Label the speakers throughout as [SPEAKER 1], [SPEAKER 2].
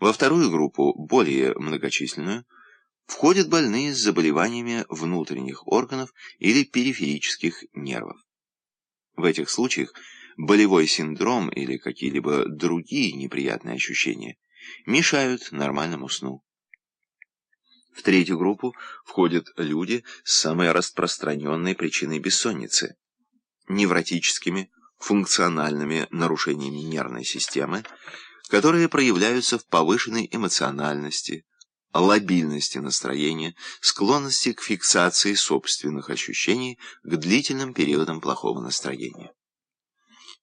[SPEAKER 1] Во вторую группу, более многочисленную, входят больные с заболеваниями внутренних органов или периферических нервов. В этих случаях болевой синдром или какие-либо другие неприятные ощущения мешают нормальному сну. В третью группу входят люди с самой распространенной причиной бессонницы – невротическими, функциональными нарушениями нервной системы, которые проявляются в повышенной эмоциональности, лобильности настроения, склонности к фиксации собственных ощущений к длительным периодам плохого настроения.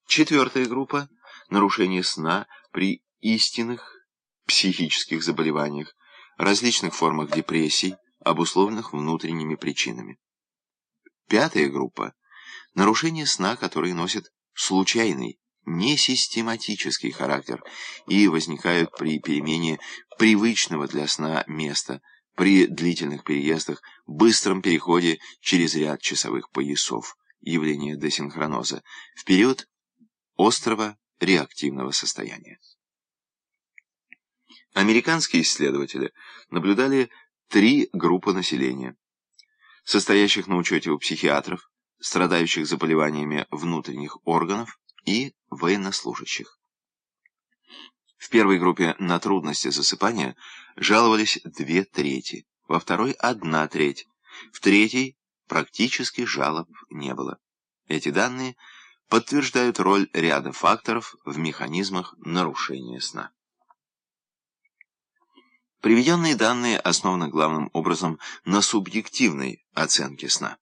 [SPEAKER 1] Четвертая группа – нарушение сна при истинных психических заболеваниях, различных формах депрессий, обусловленных внутренними причинами. Пятая группа – нарушение сна, которые носят случайный, несистематический характер и возникают при перемене привычного для сна места, при длительных переездах, быстром переходе через ряд часовых поясов, явление десинхроноза, в период острого реактивного состояния. Американские исследователи наблюдали три группы населения, состоящих на учете у психиатров, страдающих заболеваниями внутренних органов и военнослужащих. В первой группе на трудности засыпания жаловались две трети, во второй – одна треть, в третьей практически жалоб не было. Эти данные подтверждают роль ряда факторов в механизмах нарушения сна. Приведенные данные основаны главным образом на субъективной оценке сна.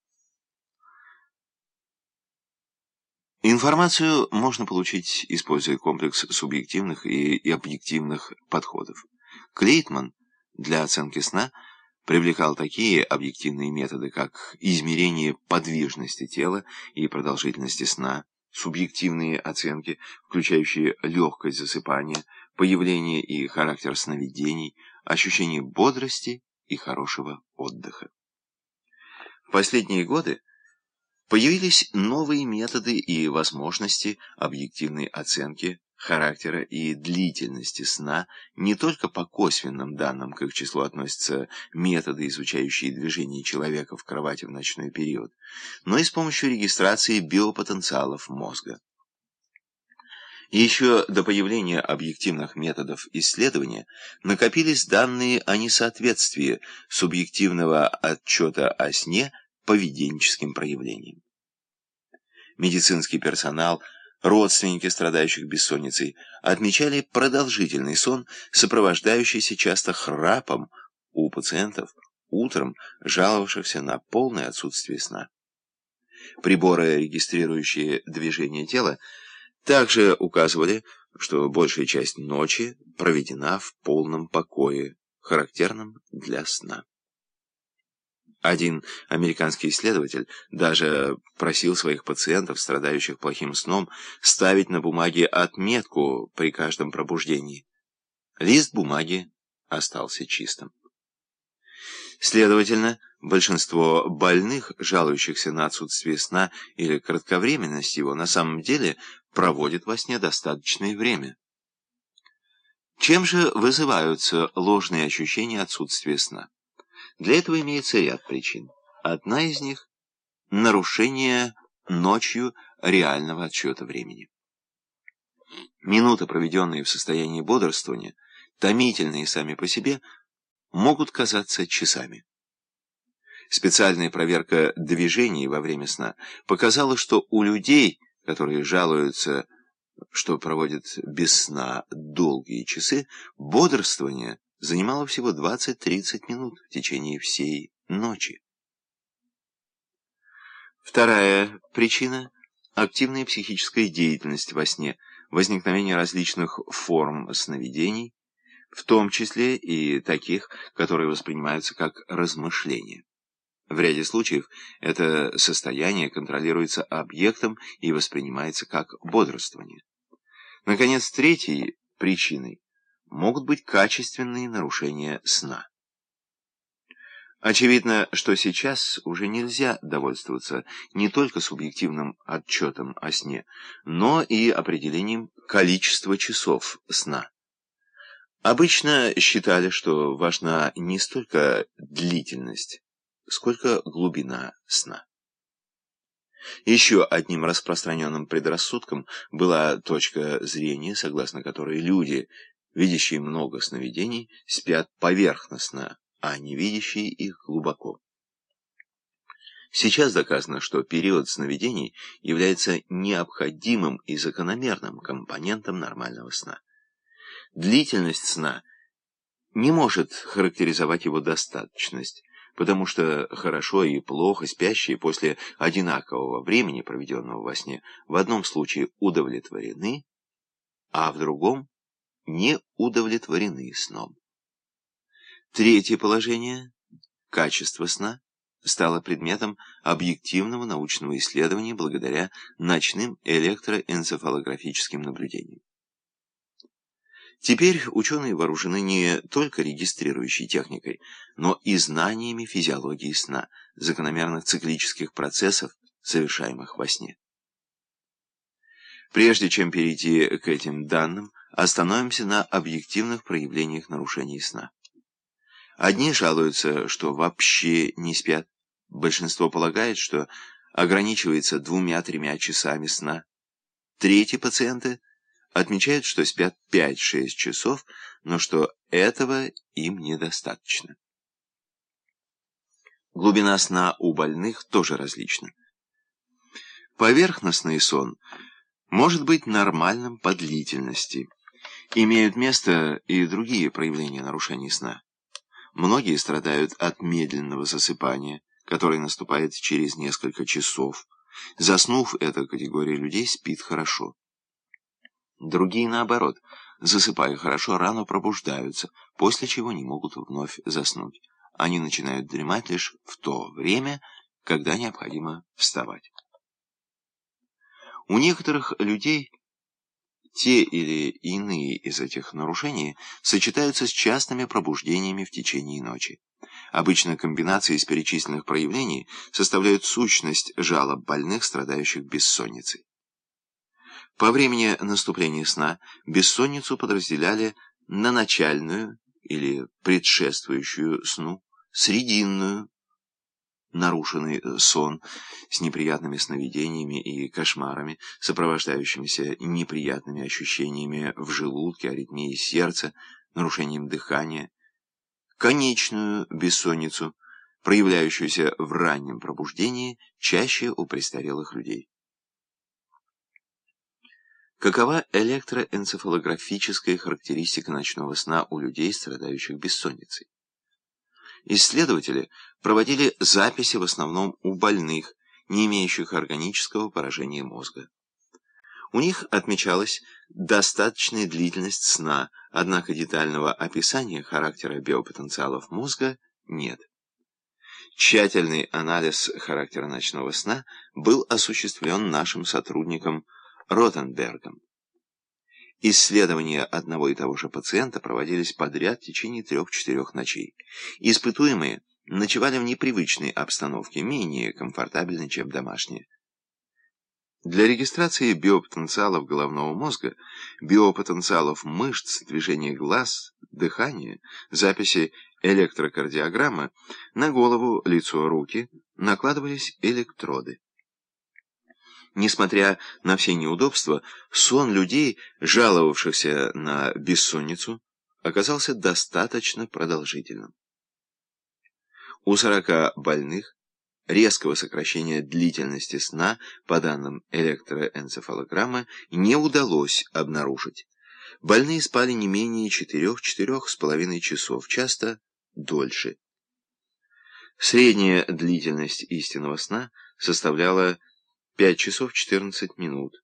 [SPEAKER 1] Информацию можно получить, используя комплекс субъективных и объективных подходов. Клейтман для оценки сна привлекал такие объективные методы, как измерение подвижности тела и продолжительности сна, субъективные оценки, включающие легкость засыпания, появление и характер сновидений, ощущение бодрости и хорошего отдыха. В последние годы Появились новые методы и возможности объективной оценки характера и длительности сна не только по косвенным данным, к их числу относятся методы, изучающие движение человека в кровати в ночной период, но и с помощью регистрации биопотенциалов мозга. Еще до появления объективных методов исследования накопились данные о несоответствии субъективного отчета о сне поведенческим проявлениям. Медицинский персонал, родственники страдающих бессонницей отмечали продолжительный сон, сопровождающийся часто храпом у пациентов, утром жаловавшихся на полное отсутствие сна. Приборы, регистрирующие движение тела, также указывали, что большая часть ночи проведена в полном покое, характерном для сна. Один американский исследователь даже просил своих пациентов, страдающих плохим сном, ставить на бумаге отметку при каждом пробуждении. Лист бумаги остался чистым. Следовательно, большинство больных, жалующихся на отсутствие сна или кратковременность его, на самом деле проводят во сне достаточное время. Чем же вызываются ложные ощущения отсутствия сна? Для этого имеется ряд причин. Одна из них – нарушение ночью реального отсчета времени. Минуты, проведенные в состоянии бодрствования, томительные сами по себе, могут казаться часами. Специальная проверка движений во время сна показала, что у людей, которые жалуются, что проводят без сна долгие часы, бодрствование – занимало всего 20-30 минут в течение всей ночи. Вторая причина – активная психическая деятельность во сне, возникновение различных форм сновидений, в том числе и таких, которые воспринимаются как размышления. В ряде случаев это состояние контролируется объектом и воспринимается как бодрствование. Наконец, третьей причиной могут быть качественные нарушения сна. Очевидно, что сейчас уже нельзя довольствоваться не только субъективным отчетом о сне, но и определением количества часов сна. Обычно считали, что важна не столько длительность, сколько глубина сна. Еще одним распространенным предрассудком была точка зрения, согласно которой люди, видящие много сновидений, спят поверхностно, а не видящие их глубоко. Сейчас доказано, что период сновидений является необходимым и закономерным компонентом нормального сна. Длительность сна не может характеризовать его достаточность, потому что хорошо и плохо спящие после одинакового времени, проведенного во сне, в одном случае удовлетворены, а в другом не удовлетворены сном. Третье положение – качество сна – стало предметом объективного научного исследования благодаря ночным электроэнцефалографическим наблюдениям. Теперь ученые вооружены не только регистрирующей техникой, но и знаниями физиологии сна, закономерных циклических процессов, совершаемых во сне. Прежде чем перейти к этим данным, остановимся на объективных проявлениях нарушений сна. Одни жалуются, что вообще не спят. Большинство полагает, что ограничивается двумя-тремя часами сна. Третьи пациенты отмечают, что спят 5-6 часов, но что этого им недостаточно. Глубина сна у больных тоже различна. Поверхностный сон может быть нормальным по длительности. Имеют место и другие проявления нарушений сна. Многие страдают от медленного засыпания, которое наступает через несколько часов. Заснув, эта категория людей спит хорошо. Другие, наоборот, засыпая хорошо, рано пробуждаются, после чего не могут вновь заснуть. Они начинают дремать лишь в то время, когда необходимо вставать. У некоторых людей те или иные из этих нарушений сочетаются с частыми пробуждениями в течение ночи. Обычно комбинации из перечисленных проявлений составляют сущность жалоб больных, страдающих бессонницей. По времени наступления сна бессонницу подразделяли на начальную или предшествующую сну, срединную, нарушенный э, сон с неприятными сновидениями и кошмарами, сопровождающимися неприятными ощущениями в желудке, аритмией сердца, нарушением дыхания, конечную бессонницу, проявляющуюся в раннем пробуждении чаще у престарелых людей. Какова электроэнцефалографическая характеристика ночного сна у людей, страдающих бессонницей? Исследователи проводили записи в основном у больных, не имеющих органического поражения мозга. У них отмечалась достаточная длительность сна, однако детального описания характера биопотенциалов мозга нет. Тщательный анализ характера ночного сна был осуществлен нашим сотрудником Ротенбергом. Исследования одного и того же пациента проводились подряд в течение трех-четырех ночей. Испытуемые ночевали в непривычной обстановке, менее комфортабельной, чем домашние. Для регистрации биопотенциалов головного мозга, биопотенциалов мышц, движения глаз, дыхания, записи электрокардиограммы на голову, лицо, руки накладывались электроды. Несмотря на все неудобства, сон людей, жаловавшихся на бессонницу, оказался достаточно продолжительным. У 40 больных резкого сокращения длительности сна, по данным электроэнцефалограммы, не удалось обнаружить. Больные спали не менее 4-4,5 часов, часто дольше. Средняя длительность истинного сна составляла 5 часов 14 минут.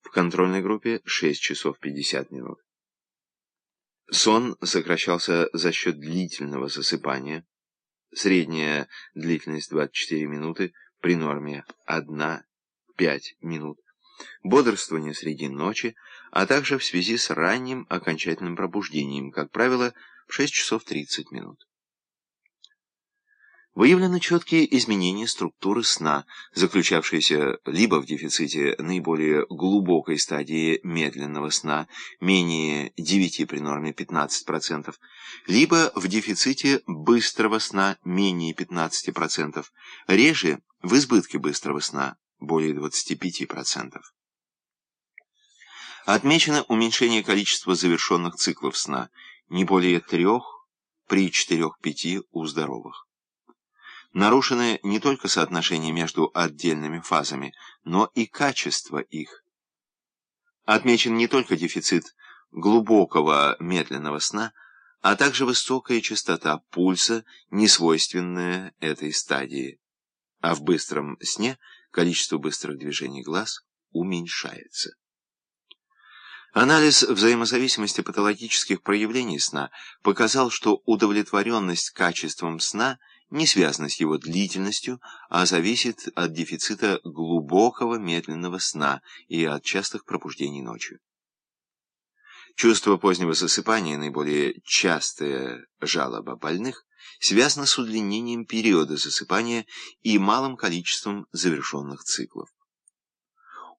[SPEAKER 1] В контрольной группе 6 часов 50 минут. Сон сокращался за счет длительного засыпания. Средняя длительность 24 минуты, при норме 1-5 минут. Бодрствование среди ночи, а также в связи с ранним окончательным пробуждением, как правило, в 6 часов 30 минут. Выявлены четкие изменения структуры сна, заключавшиеся либо в дефиците наиболее глубокой стадии медленного сна, менее 9 при норме 15%, либо в дефиците быстрого сна, менее 15%, реже в избытке быстрого сна, более 25%. Отмечено уменьшение количества завершенных циклов сна, не более трех при 4-5 у здоровых. Нарушено не только соотношение между отдельными фазами, но и качество их. Отмечен не только дефицит глубокого медленного сна, а также высокая частота пульса, несвойственная этой стадии. А в быстром сне количество быстрых движений глаз уменьшается. Анализ взаимозависимости патологических проявлений сна показал, что удовлетворенность качеством сна – не связано с его длительностью, а зависит от дефицита глубокого медленного сна и от частых пробуждений ночью. Чувство позднего засыпания, наиболее частая жалоба больных, связано с удлинением периода засыпания и малым количеством завершенных циклов.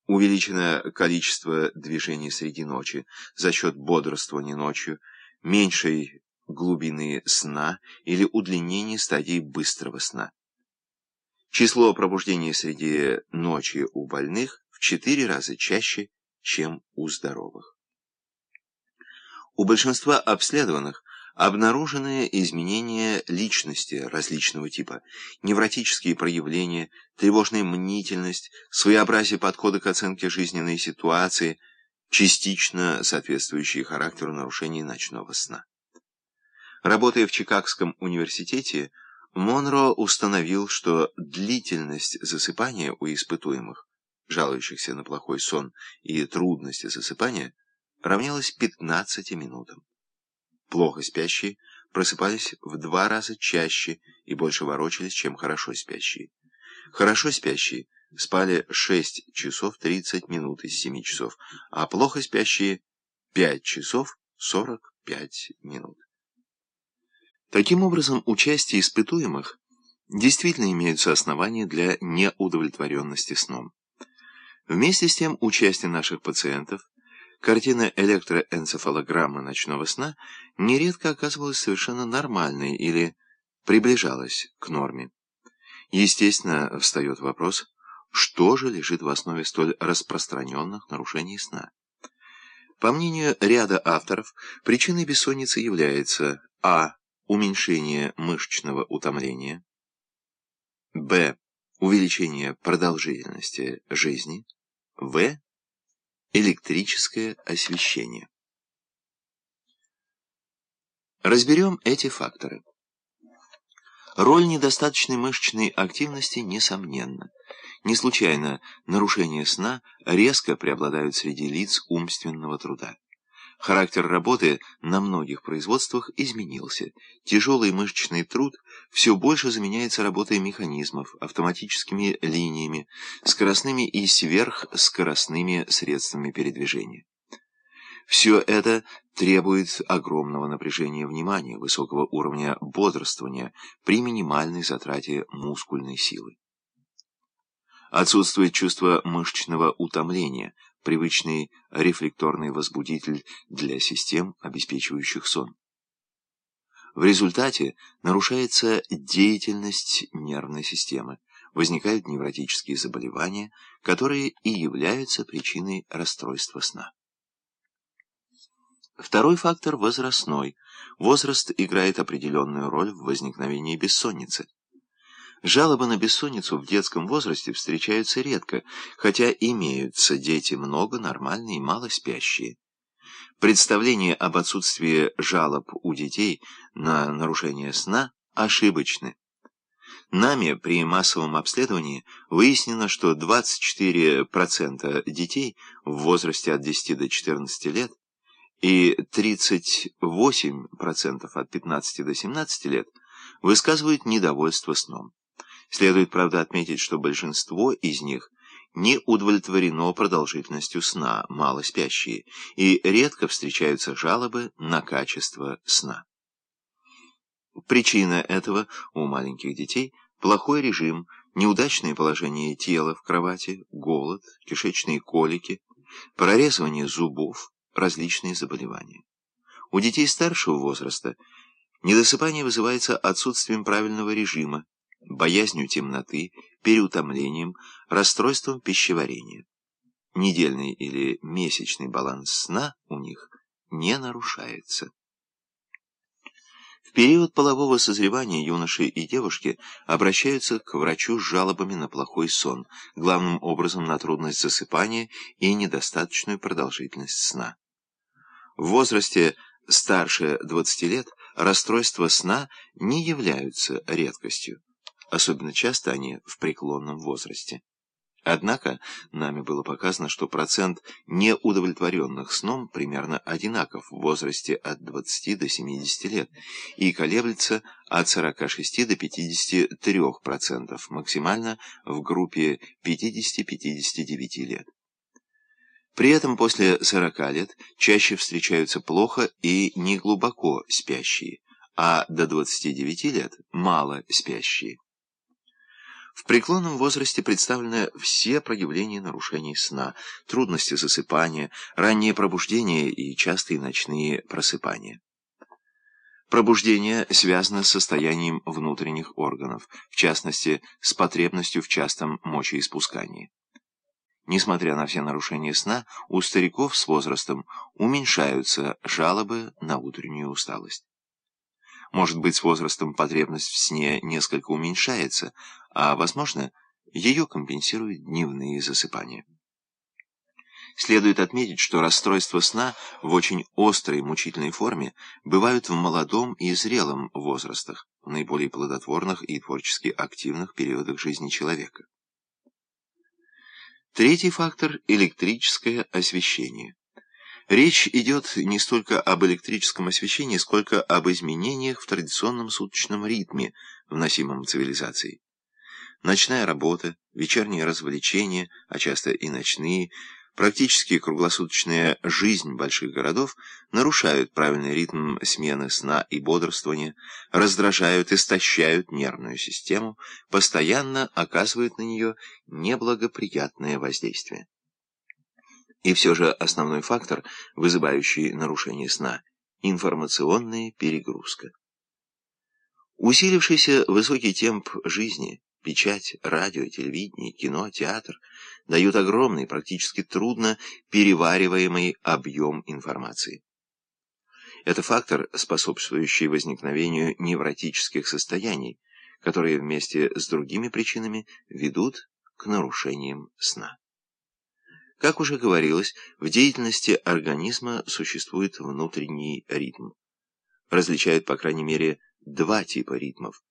[SPEAKER 1] Увеличено количество движений среди ночи за счет бодрствования ночью, меньшей глубины сна или удлинение стадии быстрого сна. Число пробуждений среди ночи у больных в 4 раза чаще, чем у здоровых. У большинства обследованных обнаружены изменения личности различного типа, невротические проявления, тревожная мнительность, своеобразие подхода к оценке жизненной ситуации, частично соответствующие характеру нарушений ночного сна. Работая в Чикагском университете, Монро установил, что длительность засыпания у испытуемых, жалующихся на плохой сон и трудности засыпания, равнялась 15 минутам. Плохо спящие просыпались в два раза чаще и больше ворочались, чем хорошо спящие. Хорошо спящие спали 6 часов 30 минут из 7 часов, а плохо спящие 5 часов 45 минут. Таким образом, участие испытуемых действительно имеются основания для неудовлетворенности сном. Вместе с тем, участие наших пациентов, картина электроэнцефалограммы ночного сна нередко оказывалась совершенно нормальной или приближалась к норме. Естественно, встает вопрос, что же лежит в основе столь распространенных нарушений сна. По мнению ряда авторов, причиной бессонницы является а уменьшение мышечного утомления, б. увеличение продолжительности жизни, в. электрическое освещение. Разберем эти факторы. Роль недостаточной мышечной активности несомненна. Не случайно нарушения сна резко преобладают среди лиц умственного труда. Характер работы на многих производствах изменился. Тяжелый мышечный труд все больше заменяется работой механизмов, автоматическими линиями, скоростными и сверхскоростными средствами передвижения. Все это требует огромного напряжения внимания, высокого уровня бодрствования при минимальной затрате мускульной силы. Отсутствует чувство мышечного утомления, привычный рефлекторный возбудитель для систем, обеспечивающих сон. В результате нарушается деятельность нервной системы, возникают невротические заболевания, которые и являются причиной расстройства сна. Второй фактор – возрастной. Возраст играет определенную роль в возникновении бессонницы. Жалобы на бессонницу в детском возрасте встречаются редко, хотя имеются дети много, нормальные и мало спящие. Представления об отсутствии жалоб у детей на нарушение сна ошибочны. Нами при массовом обследовании выяснено, что 24% детей в возрасте от 10 до 14 лет и 38% от 15 до 17 лет высказывают недовольство сном. Следует, правда, отметить, что большинство из них не удовлетворено продолжительностью сна, мало спящие, и редко встречаются жалобы на качество сна. Причина этого у маленьких детей – плохой режим, неудачное положение тела в кровати, голод, кишечные колики, прорезывание зубов, различные заболевания. У детей старшего возраста недосыпание вызывается отсутствием правильного режима, боязнью темноты, переутомлением, расстройством пищеварения. Недельный или месячный баланс сна у них не нарушается. В период полового созревания юноши и девушки обращаются к врачу с жалобами на плохой сон, главным образом на трудность засыпания и недостаточную продолжительность сна. В возрасте старше 20 лет расстройства сна не являются редкостью. Особенно часто они в преклонном возрасте. Однако нами было показано, что процент неудовлетворенных сном примерно одинаков в возрасте от 20 до 70 лет и колеблется от 46 до 53%, максимально в группе 50-59 лет. При этом после 40 лет чаще встречаются плохо и неглубоко спящие, а до 29 лет мало спящие. В преклонном возрасте представлены все проявления нарушений сна, трудности засыпания, раннее пробуждение и частые ночные просыпания. Пробуждение связано с состоянием внутренних органов, в частности, с потребностью в частом мочеиспускании. Несмотря на все нарушения сна, у стариков с возрастом уменьшаются жалобы на утреннюю усталость. Может быть, с возрастом потребность в сне несколько уменьшается, а, возможно, ее компенсируют дневные засыпания. Следует отметить, что расстройства сна в очень острой мучительной форме бывают в молодом и зрелом возрастах, в наиболее плодотворных и творчески активных периодах жизни человека. Третий фактор – электрическое освещение. Речь идет не столько об электрическом освещении, сколько об изменениях в традиционном суточном ритме, вносимом цивилизацией. Ночная работа, вечерние развлечения, а часто и ночные, практически круглосуточная жизнь больших городов нарушают правильный ритм смены сна и бодрствования, раздражают, истощают нервную систему, постоянно оказывают на нее неблагоприятное воздействие. И все же основной фактор, вызывающий нарушение сна – информационная перегрузка. Усилившийся высокий темп жизни, печать, радио, телевидение, кино, театр дают огромный, практически трудно перевариваемый объем информации. Это фактор, способствующий возникновению невротических состояний, которые вместе с другими причинами ведут к нарушениям сна. Как уже говорилось, в деятельности организма существует внутренний ритм. Различают, по крайней мере, два типа ритмов.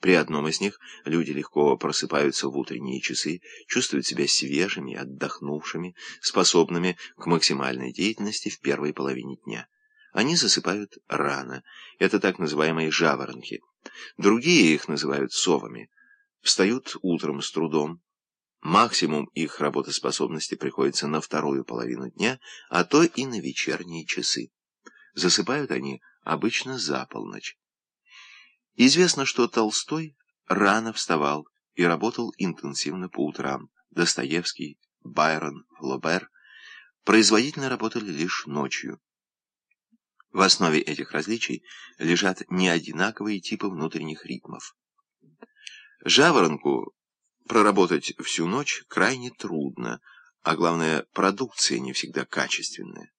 [SPEAKER 1] При одном из них люди легко просыпаются в утренние часы, чувствуют себя свежими, отдохнувшими, способными к максимальной деятельности в первой половине дня. Они засыпают рано. Это так называемые жаворонки. Другие их называют совами. Встают утром с трудом, Максимум их работоспособности приходится на вторую половину дня, а то и на вечерние часы. Засыпают они обычно за полночь. Известно, что Толстой рано вставал и работал интенсивно по утрам. Достоевский, Байрон, Флобер производительно работали лишь ночью. В основе этих различий лежат неодинаковые типы внутренних ритмов. Жаворонку Проработать всю ночь крайне трудно, а главное, продукция не всегда качественная.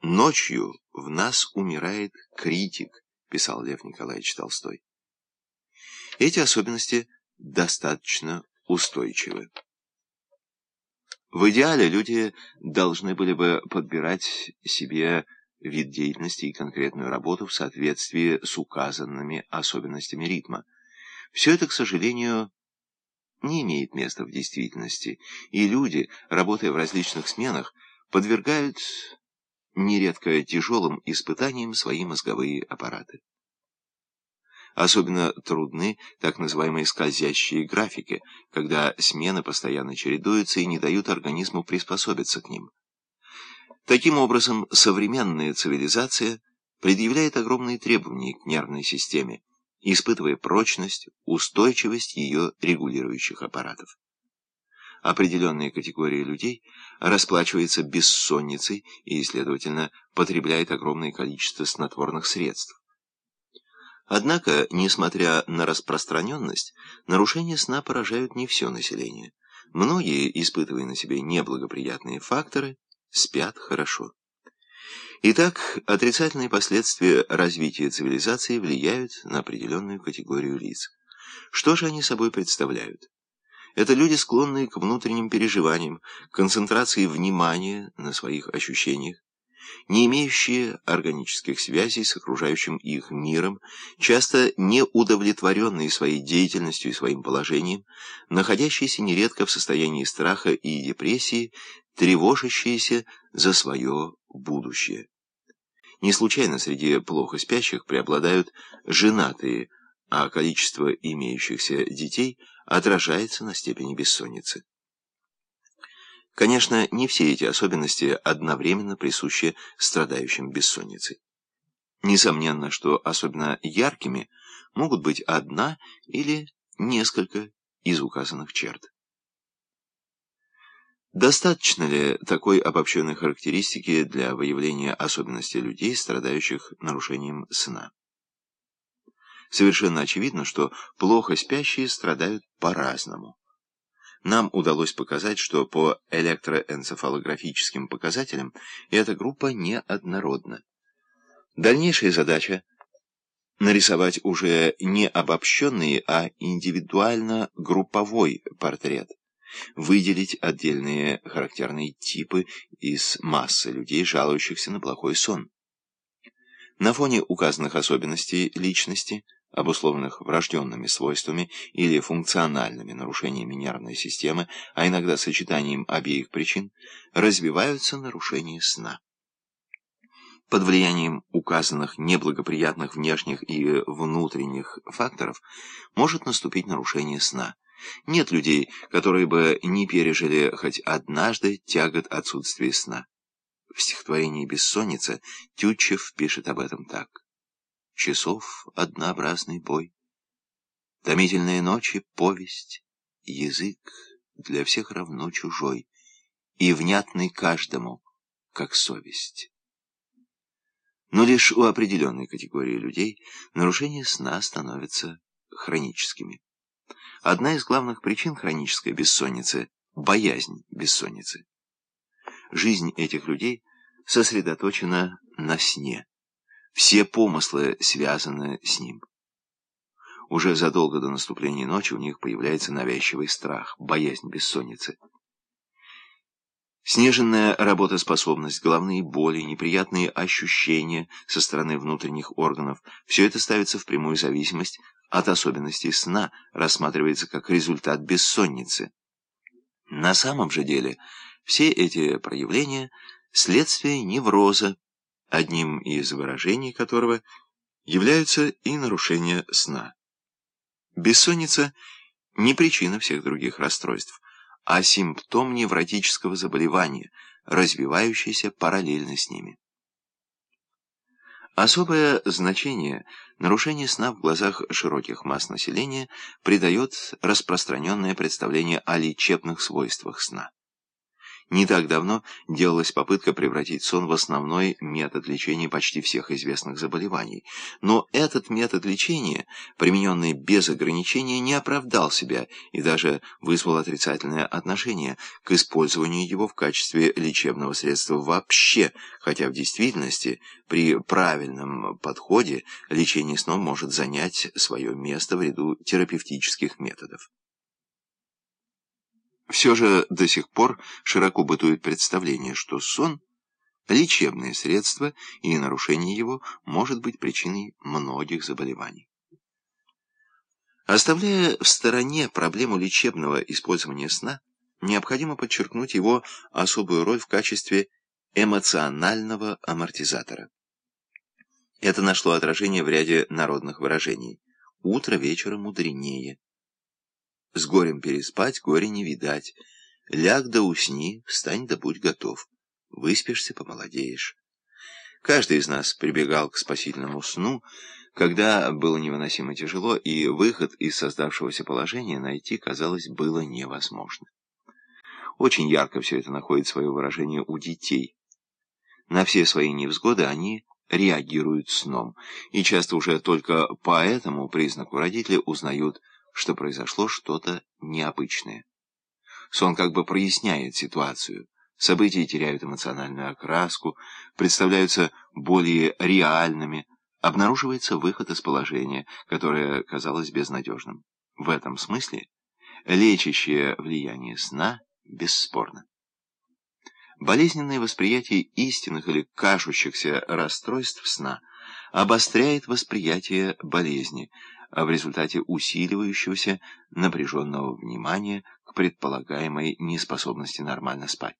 [SPEAKER 1] «Ночью в нас умирает критик», — писал Лев Николаевич Толстой. Эти особенности достаточно устойчивы. В идеале люди должны были бы подбирать себе вид деятельности и конкретную работу в соответствии с указанными особенностями ритма. Все это, к сожалению, не имеет места в действительности, и люди, работая в различных сменах, подвергают нередко тяжелым испытаниям свои мозговые аппараты. Особенно трудны так называемые скользящие графики, когда смены постоянно чередуются и не дают организму приспособиться к ним. Таким образом, современная цивилизация предъявляет огромные требования к нервной системе, испытывая прочность, устойчивость ее регулирующих аппаратов. Определенная категория людей расплачивается бессонницей и, следовательно, потребляет огромное количество снотворных средств. Однако, несмотря на распространенность, нарушения сна поражают не все население. Многие, испытывая на себе неблагоприятные факторы, спят хорошо. Итак, отрицательные последствия развития цивилизации влияют на определенную категорию лиц. Что же они собой представляют? Это люди, склонные к внутренним переживаниям, концентрации внимания на своих ощущениях, не имеющие органических связей с окружающим их миром, часто неудовлетворенные своей деятельностью и своим положением, находящиеся нередко в состоянии страха и депрессии, тревожащиеся за свое будущее. Не случайно среди плохо спящих преобладают женатые, а количество имеющихся детей отражается на степени бессонницы. Конечно, не все эти особенности одновременно присущи страдающим бессонницей. Несомненно, что особенно яркими могут быть одна или несколько из указанных черт. Достаточно ли такой обобщенной характеристики для выявления особенностей людей, страдающих нарушением сна? Совершенно очевидно, что плохо спящие страдают по-разному. Нам удалось показать, что по электроэнцефалографическим показателям эта группа неоднородна. Дальнейшая задача — нарисовать уже не обобщенный, а индивидуально-групповой портрет, выделить отдельные характерные типы из массы людей, жалующихся на плохой сон. На фоне указанных особенностей личности — обусловленных врожденными свойствами или функциональными нарушениями нервной системы, а иногда сочетанием обеих причин, развиваются нарушения сна. Под влиянием указанных неблагоприятных внешних и внутренних факторов может наступить нарушение сна. Нет людей, которые бы не пережили хоть однажды тягот отсутствия сна. В стихотворении «Бессонница» Тютчев пишет об этом так часов однообразный бой. Томительные ночи, повесть, язык для всех равно чужой и внятный каждому, как совесть. Но лишь у определенной категории людей нарушения сна становятся хроническими. Одна из главных причин хронической бессонницы – боязнь бессонницы. Жизнь этих людей сосредоточена на сне. Все помыслы связаны с ним. Уже задолго до наступления ночи у них появляется навязчивый страх, боязнь бессонницы. Снеженная работоспособность, головные боли, неприятные ощущения со стороны внутренних органов – все это ставится в прямую зависимость от особенностей сна, рассматривается как результат бессонницы. На самом же деле все эти проявления – следствие невроза, одним из выражений которого являются и нарушения сна. Бессонница – не причина всех других расстройств, а симптом невротического заболевания, развивающийся параллельно с ними. Особое значение нарушение сна в глазах широких масс населения придает распространенное представление о лечебных свойствах сна. Не так давно делалась попытка превратить сон в основной метод лечения почти всех известных заболеваний. Но этот метод лечения, примененный без ограничения, не оправдал себя и даже вызвал отрицательное отношение к использованию его в качестве лечебного средства вообще, хотя в действительности при правильном подходе лечение сном может занять свое место в ряду терапевтических методов. Все же до сих пор широко бытует представление, что сон – лечебное средство, и нарушение его может быть причиной многих заболеваний. Оставляя в стороне проблему лечебного использования сна, необходимо подчеркнуть его особую роль в качестве эмоционального амортизатора. Это нашло отражение в ряде народных выражений. «Утро вечера мудренее», с горем переспать, горе не видать. Ляг да усни, встань да будь готов. Выспишься, помолодеешь. Каждый из нас прибегал к спасительному сну, когда было невыносимо тяжело, и выход из создавшегося положения найти, казалось, было невозможно. Очень ярко все это находит свое выражение у детей. На все свои невзгоды они реагируют сном, и часто уже только по этому признаку родители узнают, что произошло что-то необычное. Сон как бы проясняет ситуацию. События теряют эмоциональную окраску, представляются более реальными, обнаруживается выход из положения, которое казалось безнадежным. В этом смысле лечащее влияние сна бесспорно. Болезненное восприятие истинных или кажущихся расстройств сна обостряет восприятие болезни, в результате усиливающегося напряженного внимания к предполагаемой неспособности нормально спать.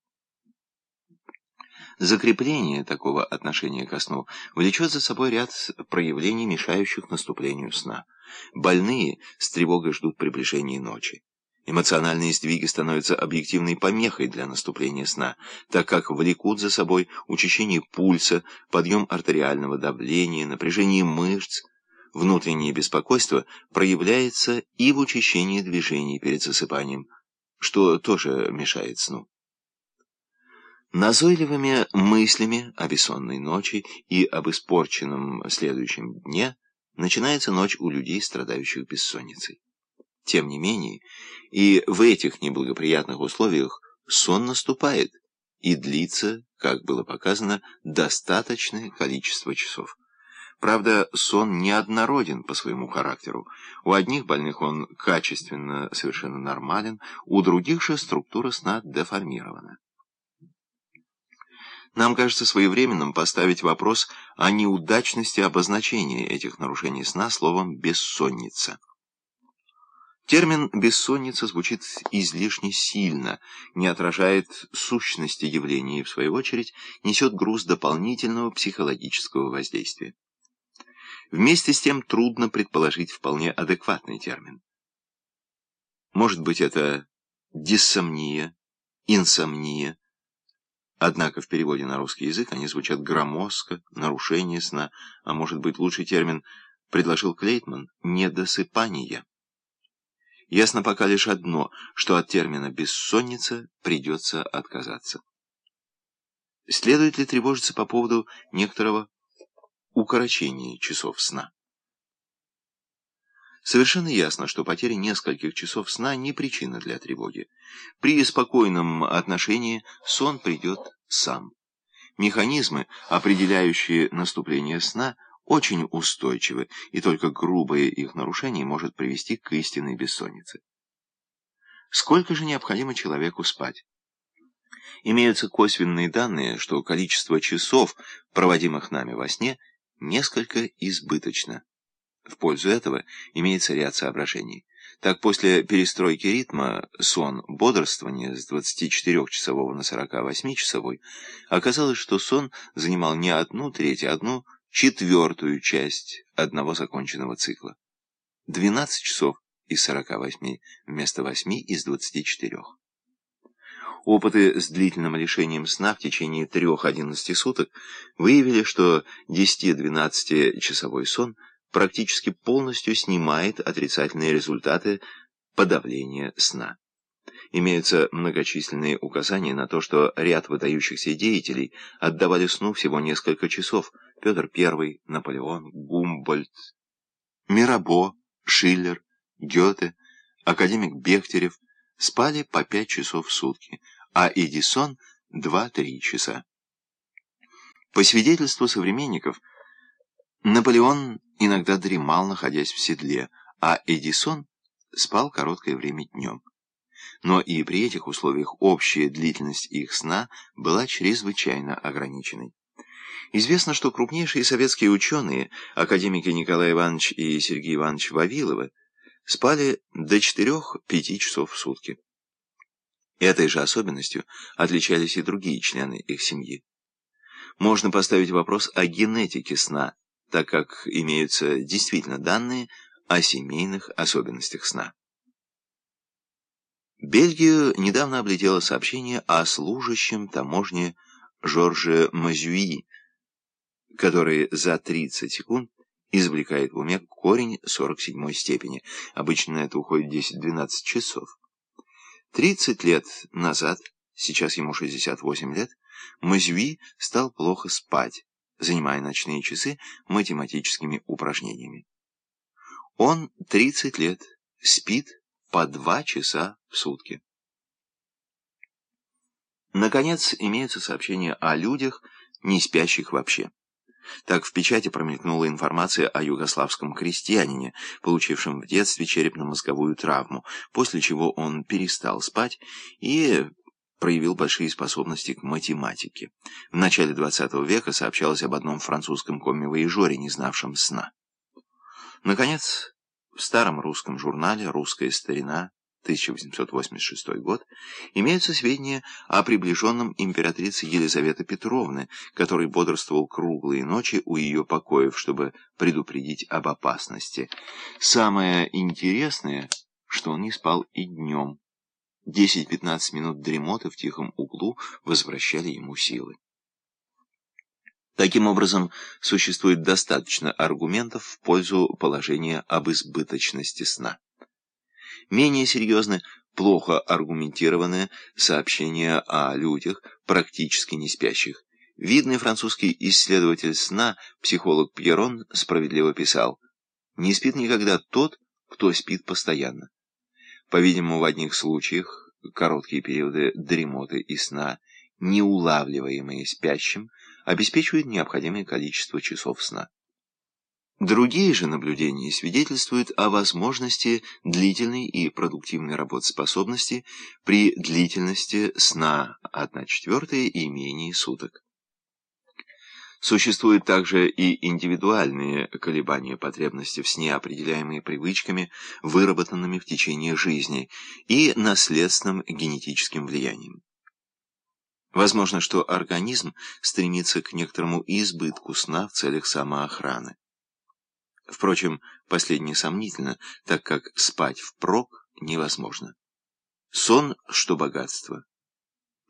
[SPEAKER 1] Закрепление такого отношения ко сну влечет за собой ряд проявлений, мешающих наступлению сна. Больные с тревогой ждут приближения ночи. Эмоциональные сдвиги становятся объективной помехой для наступления сна, так как влекут за собой учащение пульса, подъем артериального давления, напряжение мышц. Внутреннее беспокойство проявляется и в учащении движений перед засыпанием, что тоже мешает сну. Назойливыми мыслями о бессонной ночи и об испорченном следующем дне начинается ночь у людей, страдающих бессонницей. Тем не менее, и в этих неблагоприятных условиях сон наступает и длится, как было показано, достаточное количество часов. Правда, сон неоднороден по своему характеру. У одних больных он качественно совершенно нормален, у других же структура сна деформирована. Нам кажется своевременным поставить вопрос о неудачности обозначения этих нарушений сна словом «бессонница». Термин «бессонница» звучит излишне сильно, не отражает сущности явления и, в свою очередь, несет груз дополнительного психологического воздействия. Вместе с тем трудно предположить вполне адекватный термин. Может быть, это диссомния, инсомния, Однако в переводе на русский язык они звучат громоздко, нарушение сна, а может быть лучший термин предложил Клейтман – недосыпание. Ясно пока лишь одно, что от термина «бессонница» придется отказаться. Следует ли тревожиться по поводу некоторого укорочения часов сна? Совершенно ясно, что потеря нескольких часов сна не причина для тревоги. При спокойном отношении сон придет сам. Механизмы, определяющие наступление сна, очень устойчивы, и только грубое их нарушение может привести к истинной бессоннице. Сколько же необходимо человеку спать? Имеются косвенные данные, что количество часов, проводимых нами во сне, несколько избыточно. В пользу этого имеется ряд соображений. Так, после перестройки ритма сон бодрствования с 24-часового на 48-часовой оказалось, что сон занимал не одну треть, а одну четвертую часть одного законченного цикла. 12 часов из 48 вместо 8 из 24. Опыты с длительным лишением сна в течение 3-11 суток выявили, что 10-12 часовой сон – практически полностью снимает отрицательные результаты подавления сна. Имеются многочисленные указания на то, что ряд выдающихся деятелей отдавали сну всего несколько часов. Петр I, Наполеон, Гумбольд, Мирабо, Шиллер, Гёте, академик Бехтерев спали по пять часов в сутки, а Эдисон — два-три часа. По свидетельству современников, Наполеон иногда дремал, находясь в седле, а Эдисон спал короткое время днем. Но и при этих условиях общая длительность их сна была чрезвычайно ограниченной. Известно, что крупнейшие советские ученые, академики Николай Иванович и Сергей Иванович Вавиловы, спали до 4-5 часов в сутки. Этой же особенностью отличались и другие члены их семьи. Можно поставить вопрос о генетике сна, так как имеются действительно данные о семейных особенностях сна. Бельгию недавно облетело сообщение о служащем таможне Жорже Мазюи, который за 30 секунд извлекает в уме корень 47 степени. Обычно на это уходит 10-12 часов. 30 лет назад, сейчас ему 68 лет, Мазюи стал плохо спать, занимая ночные часы математическими упражнениями. Он 30 лет спит по 2 часа в сутки. Наконец, имеются сообщения о людях, не спящих вообще. Так в печати промелькнула информация о югославском крестьянине, получившем в детстве черепно-мозговую травму, после чего он перестал спать и проявил большие способности к математике. В начале XX века сообщалось об одном французском коме-вояжоре, не знавшем сна. Наконец, в старом русском журнале «Русская старина» 1886 год, имеются сведения о приближенном императрице Елизаветы Петровны, который бодрствовал круглые ночи у ее покоев, чтобы предупредить об опасности. Самое интересное, что он не спал и днем. 10-15 минут дремоты в тихом углу возвращали ему силы. Таким образом, существует достаточно аргументов в пользу положения об избыточности сна. Менее серьезны плохо аргументированные сообщения о людях, практически не спящих. Видный французский исследователь сна, психолог Пьерон, справедливо писал, «Не спит никогда тот, кто спит постоянно». По-видимому, в одних случаях короткие периоды дремоты и сна, неулавливаемые спящим, обеспечивают необходимое количество часов сна. Другие же наблюдения свидетельствуют о возможности длительной и продуктивной работоспособности при длительности сна 1 четвертая и менее суток. Существуют также и индивидуальные колебания потребности в сне, определяемые привычками, выработанными в течение жизни, и наследственным генетическим влиянием. Возможно, что организм стремится к некоторому избытку сна в целях самоохраны. Впрочем, последнее сомнительно, так как спать впрок невозможно. Сон, что богатство.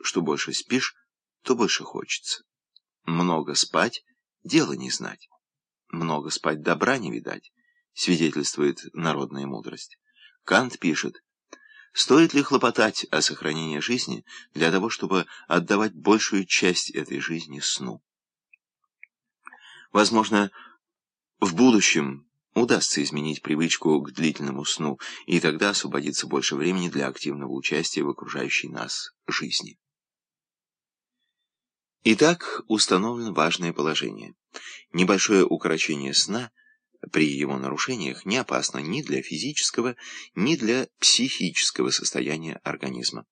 [SPEAKER 1] Что больше спишь, то больше хочется. Много спать — дело не знать. Много спать добра не видать, свидетельствует народная мудрость. Кант пишет, стоит ли хлопотать о сохранении жизни для того, чтобы отдавать большую часть этой жизни сну? Возможно, в будущем удастся изменить привычку к длительному сну, и тогда освободится больше времени для активного участия в окружающей нас жизни. Итак, установлено важное положение. Небольшое укорочение сна при его нарушениях не опасно ни для физического, ни для психического состояния организма.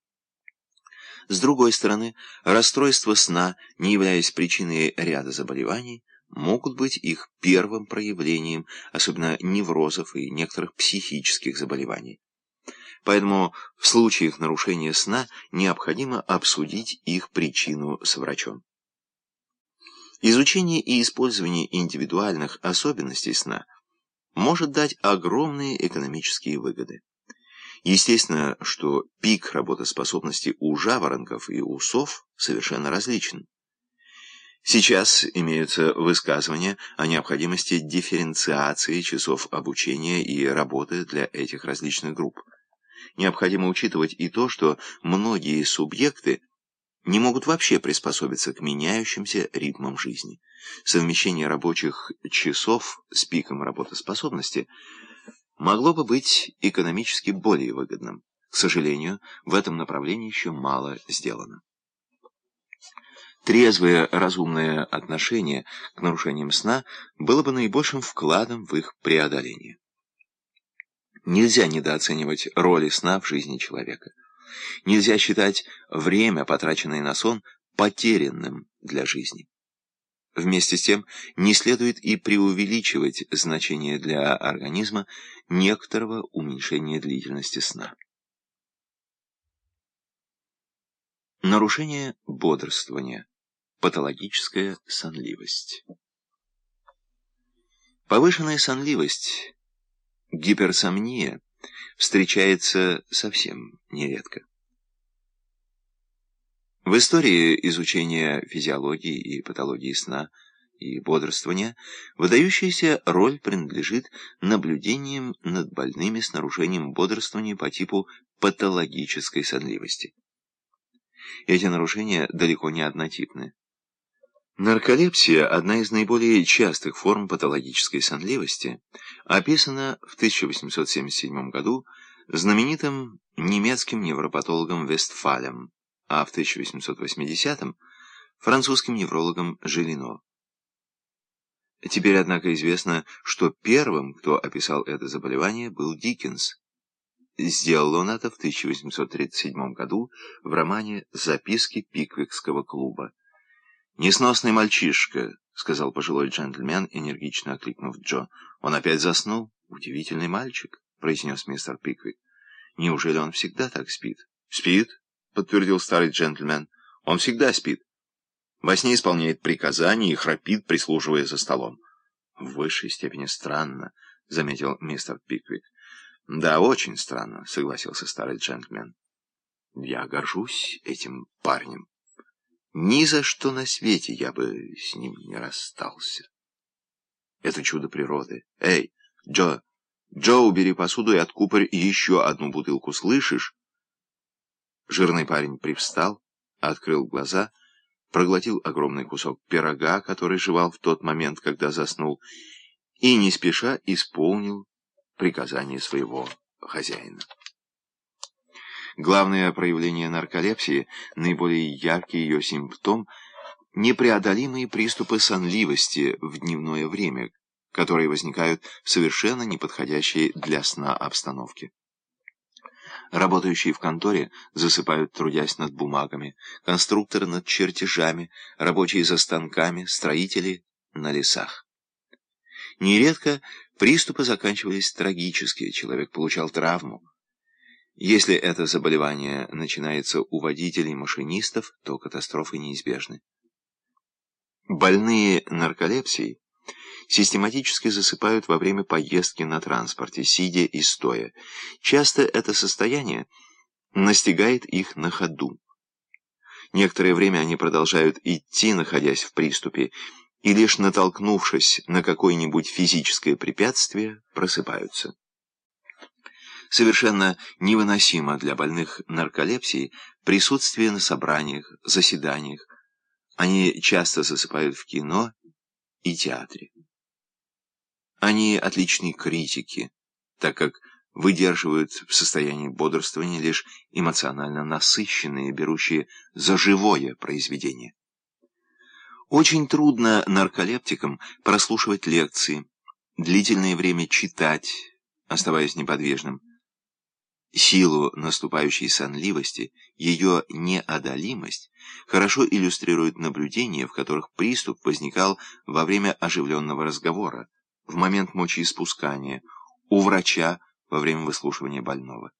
[SPEAKER 1] С другой стороны, расстройство сна, не являясь причиной ряда заболеваний, могут быть их первым проявлением, особенно неврозов и некоторых психических заболеваний. Поэтому в случаях нарушения сна необходимо обсудить их причину с врачом. Изучение и использование индивидуальных особенностей сна может дать огромные экономические выгоды. Естественно, что пик работоспособности у жаворонков и у сов совершенно различен. Сейчас имеются высказывания о необходимости дифференциации часов обучения и работы для этих различных групп. Необходимо учитывать и то, что многие субъекты не могут вообще приспособиться к меняющимся ритмам жизни. Совмещение рабочих часов с пиком работоспособности могло бы быть экономически более выгодным. К сожалению, в этом направлении еще мало сделано. Трезвое, разумное отношение к нарушениям сна было бы наибольшим вкладом в их преодоление. Нельзя недооценивать роли сна в жизни человека. Нельзя считать время, потраченное на сон, потерянным для жизни. Вместе с тем, не следует и преувеличивать значение для организма некоторого уменьшения длительности сна. Нарушение бодрствования. Патологическая сонливость. Повышенная сонливость, гиперсомния, встречается совсем нередко. В истории изучения физиологии и патологии сна и бодрствования, выдающаяся роль принадлежит наблюдениям над больными с нарушением бодрствования по типу патологической сонливости. Эти нарушения далеко не однотипны. Нарколепсия, одна из наиболее частых форм патологической сонливости, описана в 1877 году знаменитым немецким невропатологом Вестфалем, а в 1880 французским неврологом Жилино. Теперь, однако, известно, что первым, кто описал это заболевание, был Диккенс. Сделал он это в 1837 году в романе «Записки Пиквикского клуба». «Несносный мальчишка», — сказал пожилой джентльмен, энергично окликнув Джо. «Он опять заснул? Удивительный мальчик», — произнес мистер Пиквик. «Неужели он всегда так спит?» «Спит», — подтвердил старый джентльмен. «Он всегда спит. Во сне исполняет приказания и храпит, прислуживая за столом». «В высшей степени странно», — заметил мистер Пиквик. «Да, очень странно», — согласился старый джентльмен. «Я горжусь этим парнем. Ни за что на свете я бы с ним не расстался. Это чудо природы. Эй, Джо, Джо, убери посуду и откупорь еще одну бутылку, слышишь?» Жирный парень привстал, открыл глаза, проглотил огромный кусок пирога, который жевал в тот момент, когда заснул, и не спеша исполнил приказание своего хозяина. Главное проявление нарколепсии, наиболее яркий ее симптом – непреодолимые приступы сонливости в дневное время, которые возникают в совершенно неподходящей для сна обстановке. Работающие в конторе засыпают, трудясь над бумагами, конструкторы над чертежами, рабочие за станками, строители на лесах. Нередко приступы заканчивались трагически, человек получал травму. Если это заболевание начинается у водителей машинистов, то катастрофы неизбежны. Больные нарколепсией систематически засыпают во время поездки на транспорте, сидя и стоя. Часто это состояние настигает их на ходу. Некоторое время они продолжают идти, находясь в приступе, и лишь натолкнувшись на какое-нибудь физическое препятствие, просыпаются. Совершенно невыносимо для больных нарколепсией присутствие на собраниях, заседаниях. Они часто засыпают в кино и театре. Они отличные критики, так как выдерживают в состоянии бодрствования лишь эмоционально насыщенные, берущие за живое произведение. Очень трудно нарколептикам прослушивать лекции, длительное время читать, оставаясь неподвижным. Силу наступающей сонливости, ее неодолимость, хорошо иллюстрирует наблюдения, в которых приступ возникал во время оживленного разговора, в момент мочеиспускания, у врача во время выслушивания больного.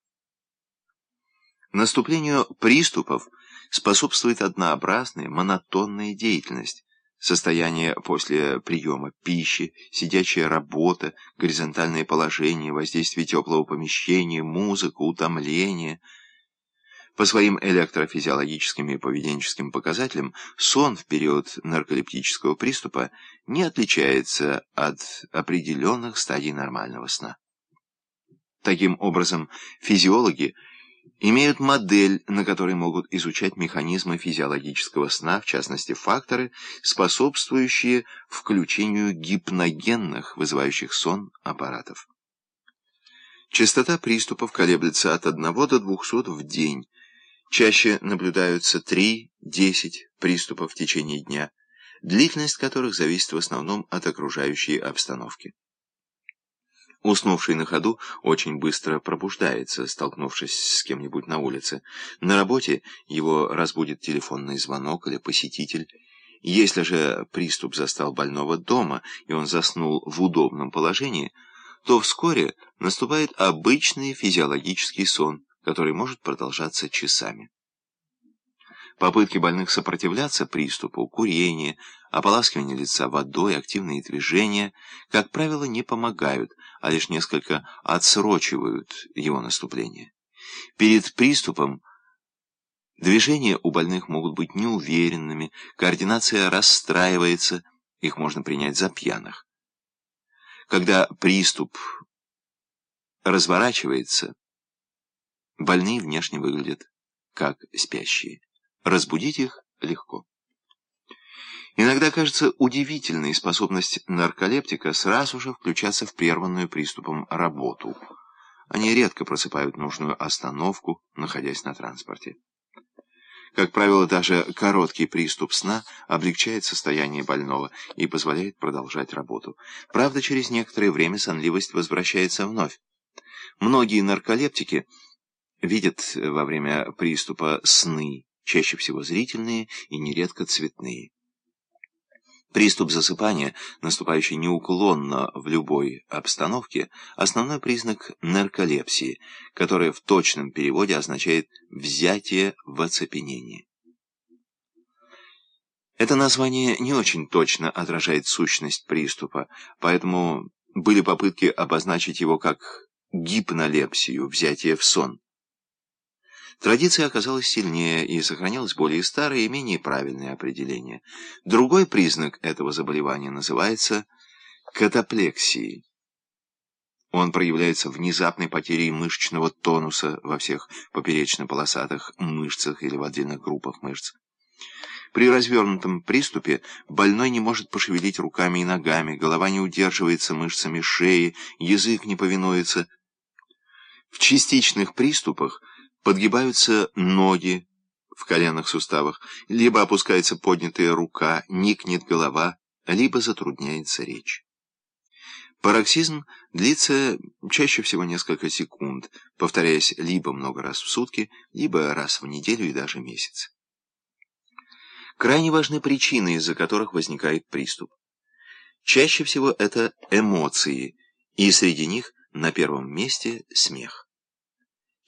[SPEAKER 1] Наступлению приступов способствует однообразная, монотонная деятельность, состояние после приема пищи, сидячая работа, горизонтальное положение, воздействие теплого помещения, музыка, утомление. По своим электрофизиологическим и поведенческим показателям сон в период нарколептического приступа не отличается от определенных стадий нормального сна. Таким образом, физиологи имеют модель, на которой могут изучать механизмы физиологического сна, в частности факторы, способствующие включению гипногенных, вызывающих сон, аппаратов. Частота приступов колеблется от 1 до 200 в день. Чаще наблюдаются 3-10 приступов в течение дня, длительность которых зависит в основном от окружающей обстановки. Уснувший на ходу очень быстро пробуждается, столкнувшись с кем-нибудь на улице. На работе его разбудит телефонный звонок или посетитель. Если же приступ застал больного дома, и он заснул в удобном положении, то вскоре наступает обычный физиологический сон, который может продолжаться часами. Попытки больных сопротивляться приступу, курение, ополаскивание лица водой, активные движения, как правило, не помогают, а лишь несколько отсрочивают его наступление. Перед приступом движения у больных могут быть неуверенными, координация расстраивается, их можно принять за пьяных. Когда приступ разворачивается, больные внешне выглядят как спящие. Разбудить их легко. Иногда кажется удивительной способность нарколептика сразу же включаться в прерванную приступом работу. Они редко просыпают нужную остановку, находясь на транспорте. Как правило, даже короткий приступ сна облегчает состояние больного и позволяет продолжать работу. Правда, через некоторое время сонливость возвращается вновь. Многие нарколептики видят во время приступа сны, чаще всего зрительные и нередко цветные. Приступ засыпания, наступающий неуклонно в любой обстановке, основной признак нарколепсии, которая в точном переводе означает «взятие в оцепенение». Это название не очень точно отражает сущность приступа, поэтому были попытки обозначить его как гипнолепсию, взятие в сон. Традиция оказалась сильнее и сохранилось более старое и менее правильное определение. Другой признак этого заболевания называется катаплексией. Он проявляется внезапной потерей мышечного тонуса во всех поперечно-полосатых мышцах или в отдельных группах мышц. При развернутом приступе больной не может пошевелить руками и ногами, голова не удерживается мышцами шеи, язык не повинуется. В частичных приступах Подгибаются ноги в коленных суставах, либо опускается поднятая рука, никнет голова, либо затрудняется речь. Пароксизм длится чаще всего несколько секунд, повторяясь либо много раз в сутки, либо раз в неделю и даже месяц. Крайне важны причины, из-за которых возникает приступ. Чаще всего это эмоции, и среди них на первом месте смех.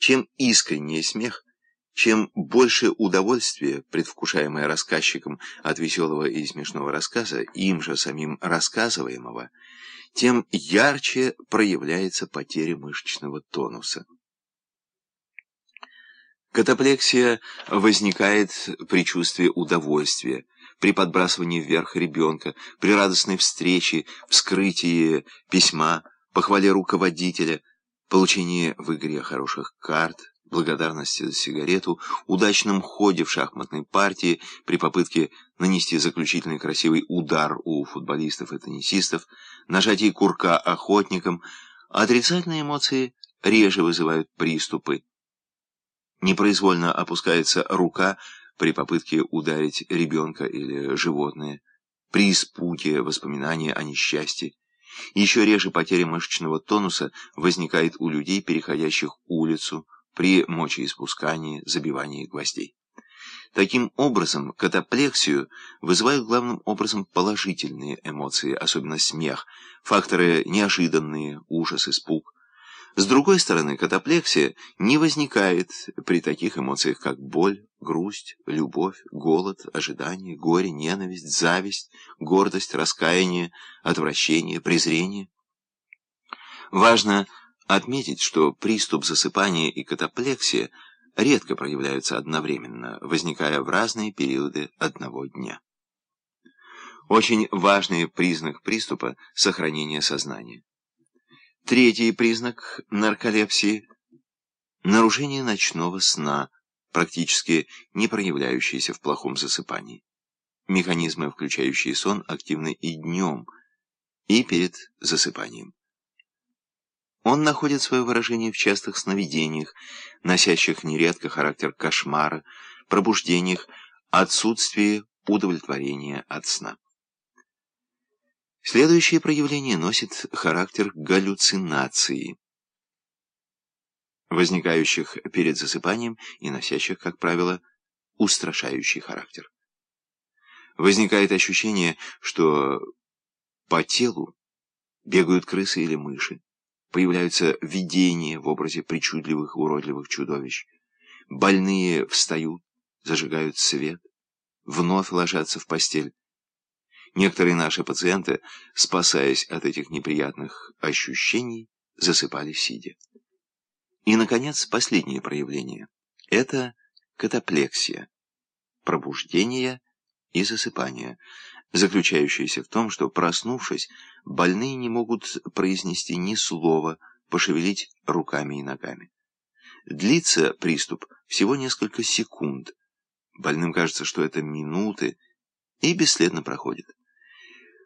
[SPEAKER 1] Чем искреннее смех, чем больше удовольствия, предвкушаемое рассказчиком от веселого и смешного рассказа, им же самим рассказываемого, тем ярче проявляется потеря мышечного тонуса. Катаплексия возникает при чувстве удовольствия, при подбрасывании вверх ребенка, при радостной встрече, вскрытии письма, похвале руководителя – получении в игре хороших карт, благодарности за сигарету, удачном ходе в шахматной партии, при попытке нанести заключительный красивый удар у футболистов и теннисистов, нажатии курка охотникам, отрицательные эмоции реже вызывают приступы. Непроизвольно опускается рука при попытке ударить ребенка или животное, при испуге воспоминания о несчастье. Еще реже потеря мышечного тонуса возникает у людей, переходящих улицу, при мочеиспускании, забивании гвоздей. Таким образом, катаплексию вызывают главным образом положительные эмоции, особенно смех, факторы неожиданные, ужас, испуг. С другой стороны, катаплексия не возникает при таких эмоциях, как боль, грусть, любовь, голод, ожидание, горе, ненависть, зависть, гордость, раскаяние, отвращение, презрение. Важно отметить, что приступ засыпания и катаплексия редко проявляются одновременно, возникая в разные периоды одного дня. Очень важный признак приступа – сохранение сознания. Третий признак нарколепсии – нарушение ночного сна, практически не проявляющееся в плохом засыпании. Механизмы, включающие сон, активны и днем, и перед засыпанием. Он находит свое выражение в частых сновидениях, носящих нередко характер кошмара, пробуждениях, отсутствии удовлетворения от сна. Следующее проявление носит характер галлюцинации, возникающих перед засыпанием и носящих, как правило, устрашающий характер. Возникает ощущение, что по телу бегают крысы или мыши, появляются видения в образе причудливых уродливых чудовищ, больные встают, зажигают свет, вновь ложатся в постель, Некоторые наши пациенты, спасаясь от этих неприятных ощущений, засыпали сидя. И, наконец, последнее проявление – это катаплексия, пробуждение и засыпание. заключающаяся в том, что, проснувшись, больные не могут произнести ни слова, пошевелить руками и ногами. Длится приступ всего несколько секунд. Больным кажется, что это минуты, и бесследно проходит.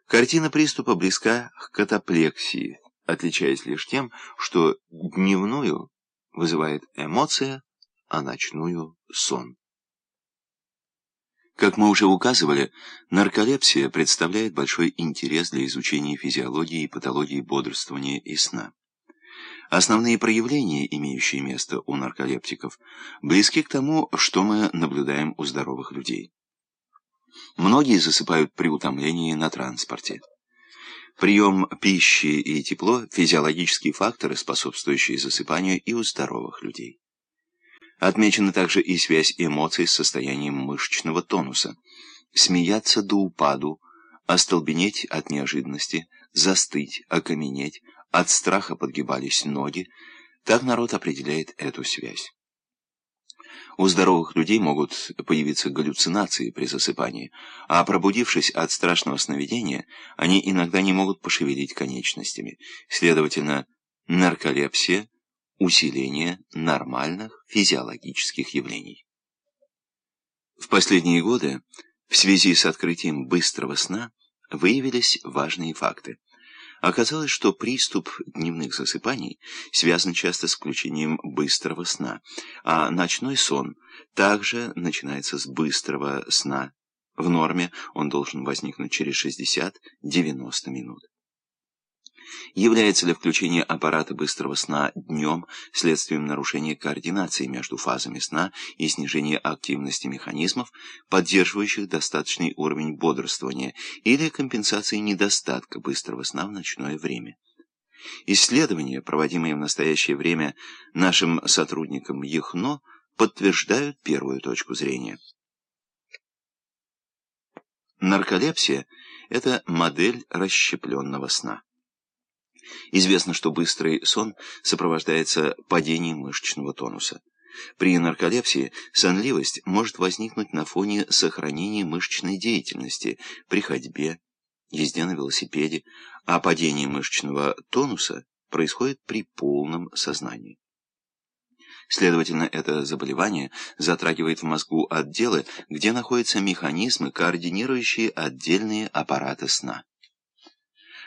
[SPEAKER 1] Картина приступа близка к катаплексии, отличаясь лишь тем, что дневную вызывает эмоция, а ночную — сон. Как мы уже указывали, нарколепсия представляет большой интерес для изучения физиологии и патологии бодрствования и сна. Основные проявления, имеющие место у нарколептиков, близки к тому, что мы наблюдаем у здоровых людей. Многие засыпают при утомлении на транспорте. Прием пищи и тепло – физиологические факторы, способствующие засыпанию и у здоровых людей. Отмечена также и связь эмоций с состоянием мышечного тонуса. Смеяться до упаду, остолбенеть от неожиданности, застыть, окаменеть, от страха подгибались ноги. Так народ определяет эту связь. У здоровых людей могут появиться галлюцинации при засыпании, а пробудившись от страшного сновидения, они иногда не могут пошевелить конечностями. Следовательно, нарколепсия – усиление нормальных физиологических явлений. В последние годы в связи с открытием быстрого сна выявились важные факты. Оказалось, что приступ дневных засыпаний связан часто с включением быстрого сна, а ночной сон также начинается с быстрого сна. В норме он должен возникнуть через 60-90 минут. Является ли включение аппарата быстрого сна днем следствием нарушения координации между фазами сна и снижения активности механизмов, поддерживающих достаточный уровень бодрствования, или компенсации недостатка быстрого сна в ночное время? Исследования, проводимые в настоящее время нашим сотрудникам ЕХНО, подтверждают первую точку зрения. Нарколепсия – это модель расщепленного сна. Известно, что быстрый сон сопровождается падением мышечного тонуса. При нарколепсии сонливость может возникнуть на фоне сохранения мышечной деятельности при ходьбе, езде на велосипеде, а падение мышечного тонуса происходит при полном сознании. Следовательно, это заболевание затрагивает в мозгу отделы, где находятся механизмы, координирующие отдельные аппараты сна.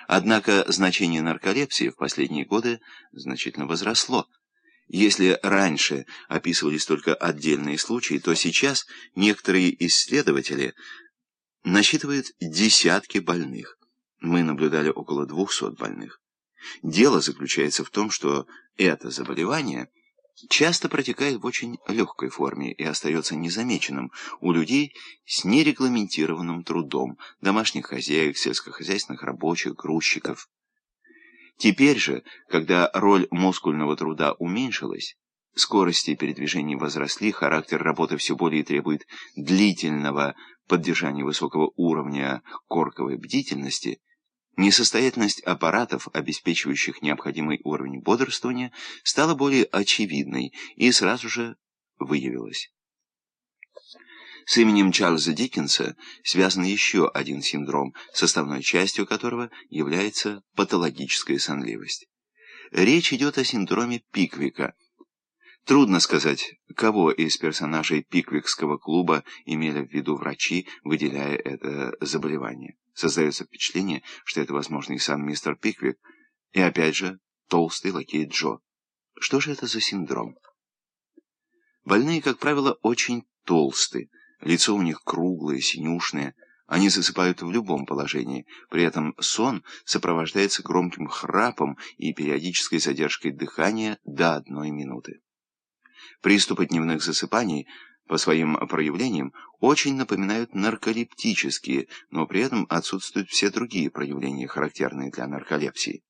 [SPEAKER 1] Однако значение нарколепсии в последние годы значительно возросло. Если раньше описывались только отдельные случаи, то сейчас некоторые исследователи насчитывают десятки больных. Мы наблюдали около 200 больных. Дело заключается в том, что это заболевание – часто протекает в очень легкой форме и остается незамеченным у людей с нерегламентированным трудом, домашних хозяек, сельскохозяйственных рабочих, грузчиков. Теперь же, когда роль мускульного труда уменьшилась, скорости передвижений возросли, характер работы все более требует длительного поддержания высокого уровня корковой бдительности, Несостоятельность аппаратов, обеспечивающих необходимый уровень бодрствования, стала более очевидной и сразу же выявилась. С именем Чарльза Диккенса связан еще один синдром, составной частью которого является патологическая сонливость. Речь идет о синдроме Пиквика – Трудно сказать, кого из персонажей Пиквикского клуба имели в виду врачи, выделяя это заболевание. Создается впечатление, что это, возможно, и сам мистер Пиквик, и опять же толстый лакей Джо. Что же это за синдром? Больные, как правило, очень толсты, лицо у них круглое, синюшное, они засыпают в любом положении, при этом сон сопровождается громким храпом и периодической задержкой дыхания до одной минуты. Приступы дневных засыпаний по своим проявлениям очень напоминают нарколептические, но при этом отсутствуют все другие проявления, характерные для нарколепсии.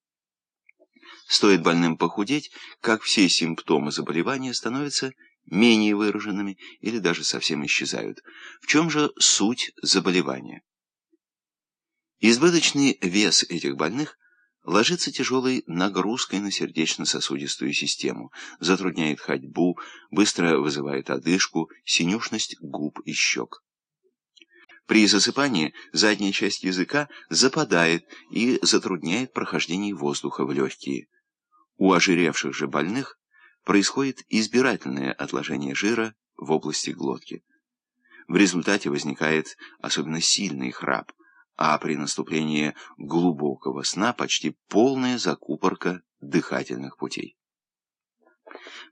[SPEAKER 1] Стоит больным похудеть, как все симптомы заболевания становятся менее выраженными или даже совсем исчезают. В чем же суть заболевания? Избыточный вес этих больных – ложится тяжелой нагрузкой на сердечно-сосудистую систему, затрудняет ходьбу, быстро вызывает одышку, синюшность губ и щек. При засыпании задняя часть языка западает и затрудняет прохождение воздуха в легкие. У ожиревших же больных происходит избирательное отложение жира в области глотки. В результате возникает особенно сильный храп, а при наступлении глубокого сна почти полная закупорка дыхательных путей.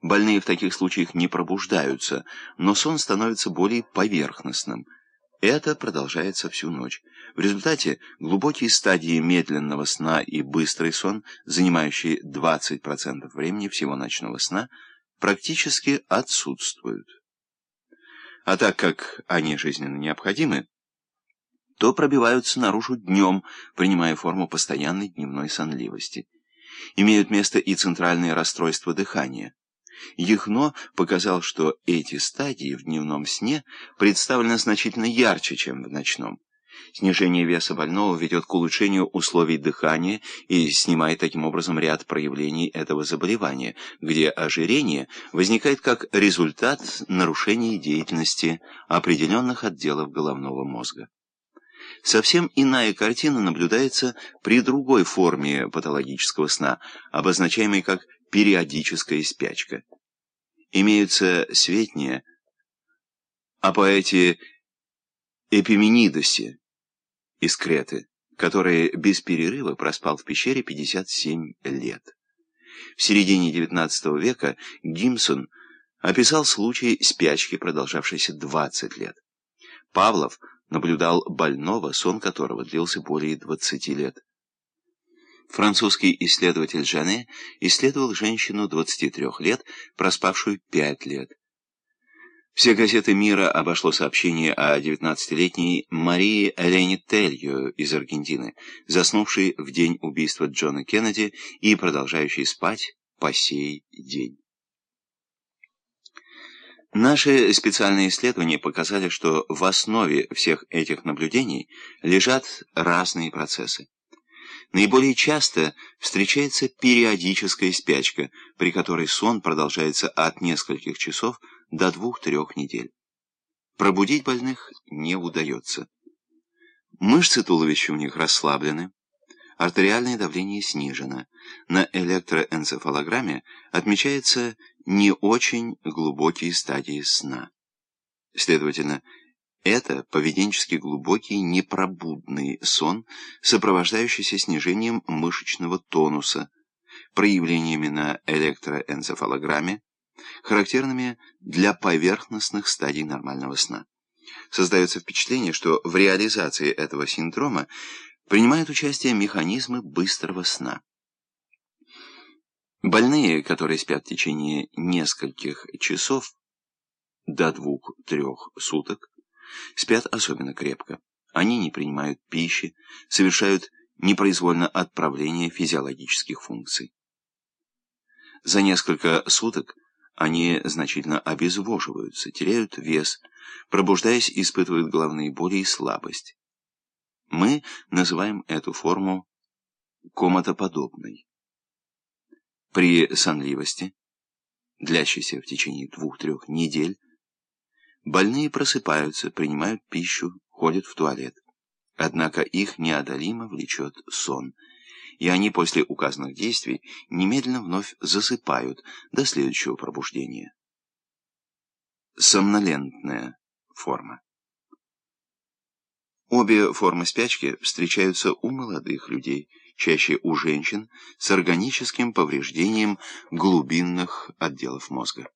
[SPEAKER 1] Больные в таких случаях не пробуждаются, но сон становится более поверхностным – это продолжается всю ночь. В результате глубокие стадии медленного сна и быстрый сон, занимающие 20% времени всего ночного сна, практически отсутствуют. А так как они жизненно необходимы, то пробиваются наружу днем, принимая форму постоянной дневной сонливости. Имеют место и центральные расстройства дыхания. Яхно показал, что эти стадии в дневном сне представлены значительно ярче, чем в ночном. Снижение веса больного ведет к улучшению условий дыхания и снимает таким образом ряд проявлений этого заболевания, где ожирение возникает как результат нарушения деятельности определенных отделов головного мозга. Совсем иная картина наблюдается при другой форме патологического сна, обозначаемой как периодическая спячка. Имеются сведения о поэте Эпименидосе из Креты, который без перерыва проспал в пещере 57 лет. В середине XIX века Гимсон описал случай спячки, продолжавшейся 20 лет. Павлов наблюдал больного, сон которого длился более 20 лет. Французский исследователь Жане исследовал женщину 23 лет, проспавшую 5 лет. Все газеты мира обошло сообщение о 19-летней Марии Элене Тельо из Аргентины, заснувшей в день убийства Джона Кеннеди и продолжающей спать по сей день. Наши специальные исследования показали, что в основе всех этих наблюдений лежат разные процессы. Наиболее часто встречается периодическая спячка, при которой сон продолжается от нескольких часов до двух-трех недель. Пробудить больных не удается. Мышцы туловища у них расслаблены, артериальное давление снижено. На электроэнцефалограмме отмечаются не очень глубокие стадии сна. Следовательно, это поведенчески глубокий непробудный сон, сопровождающийся снижением мышечного тонуса, проявлениями на электроэнцефалограмме, характерными для поверхностных стадий нормального сна. Создается впечатление, что в реализации этого синдрома принимают участие механизмы быстрого сна. Больные, которые спят в течение нескольких часов до двух-трех суток, Спят особенно крепко. Они не принимают пищи, совершают непроизвольно отправление физиологических функций. За несколько суток они значительно обезвоживаются, теряют вес, пробуждаясь, испытывают головные боли и слабость. Мы называем эту форму комотоподобной. При сонливости, длящейся в течение двух-трех недель, Больные просыпаются, принимают пищу, ходят в туалет. Однако их неодолимо влечет сон, и они после указанных действий немедленно вновь засыпают до следующего пробуждения. Сомнолентная форма. Обе формы спячки встречаются у молодых людей, чаще у женщин с органическим повреждением глубинных отделов мозга.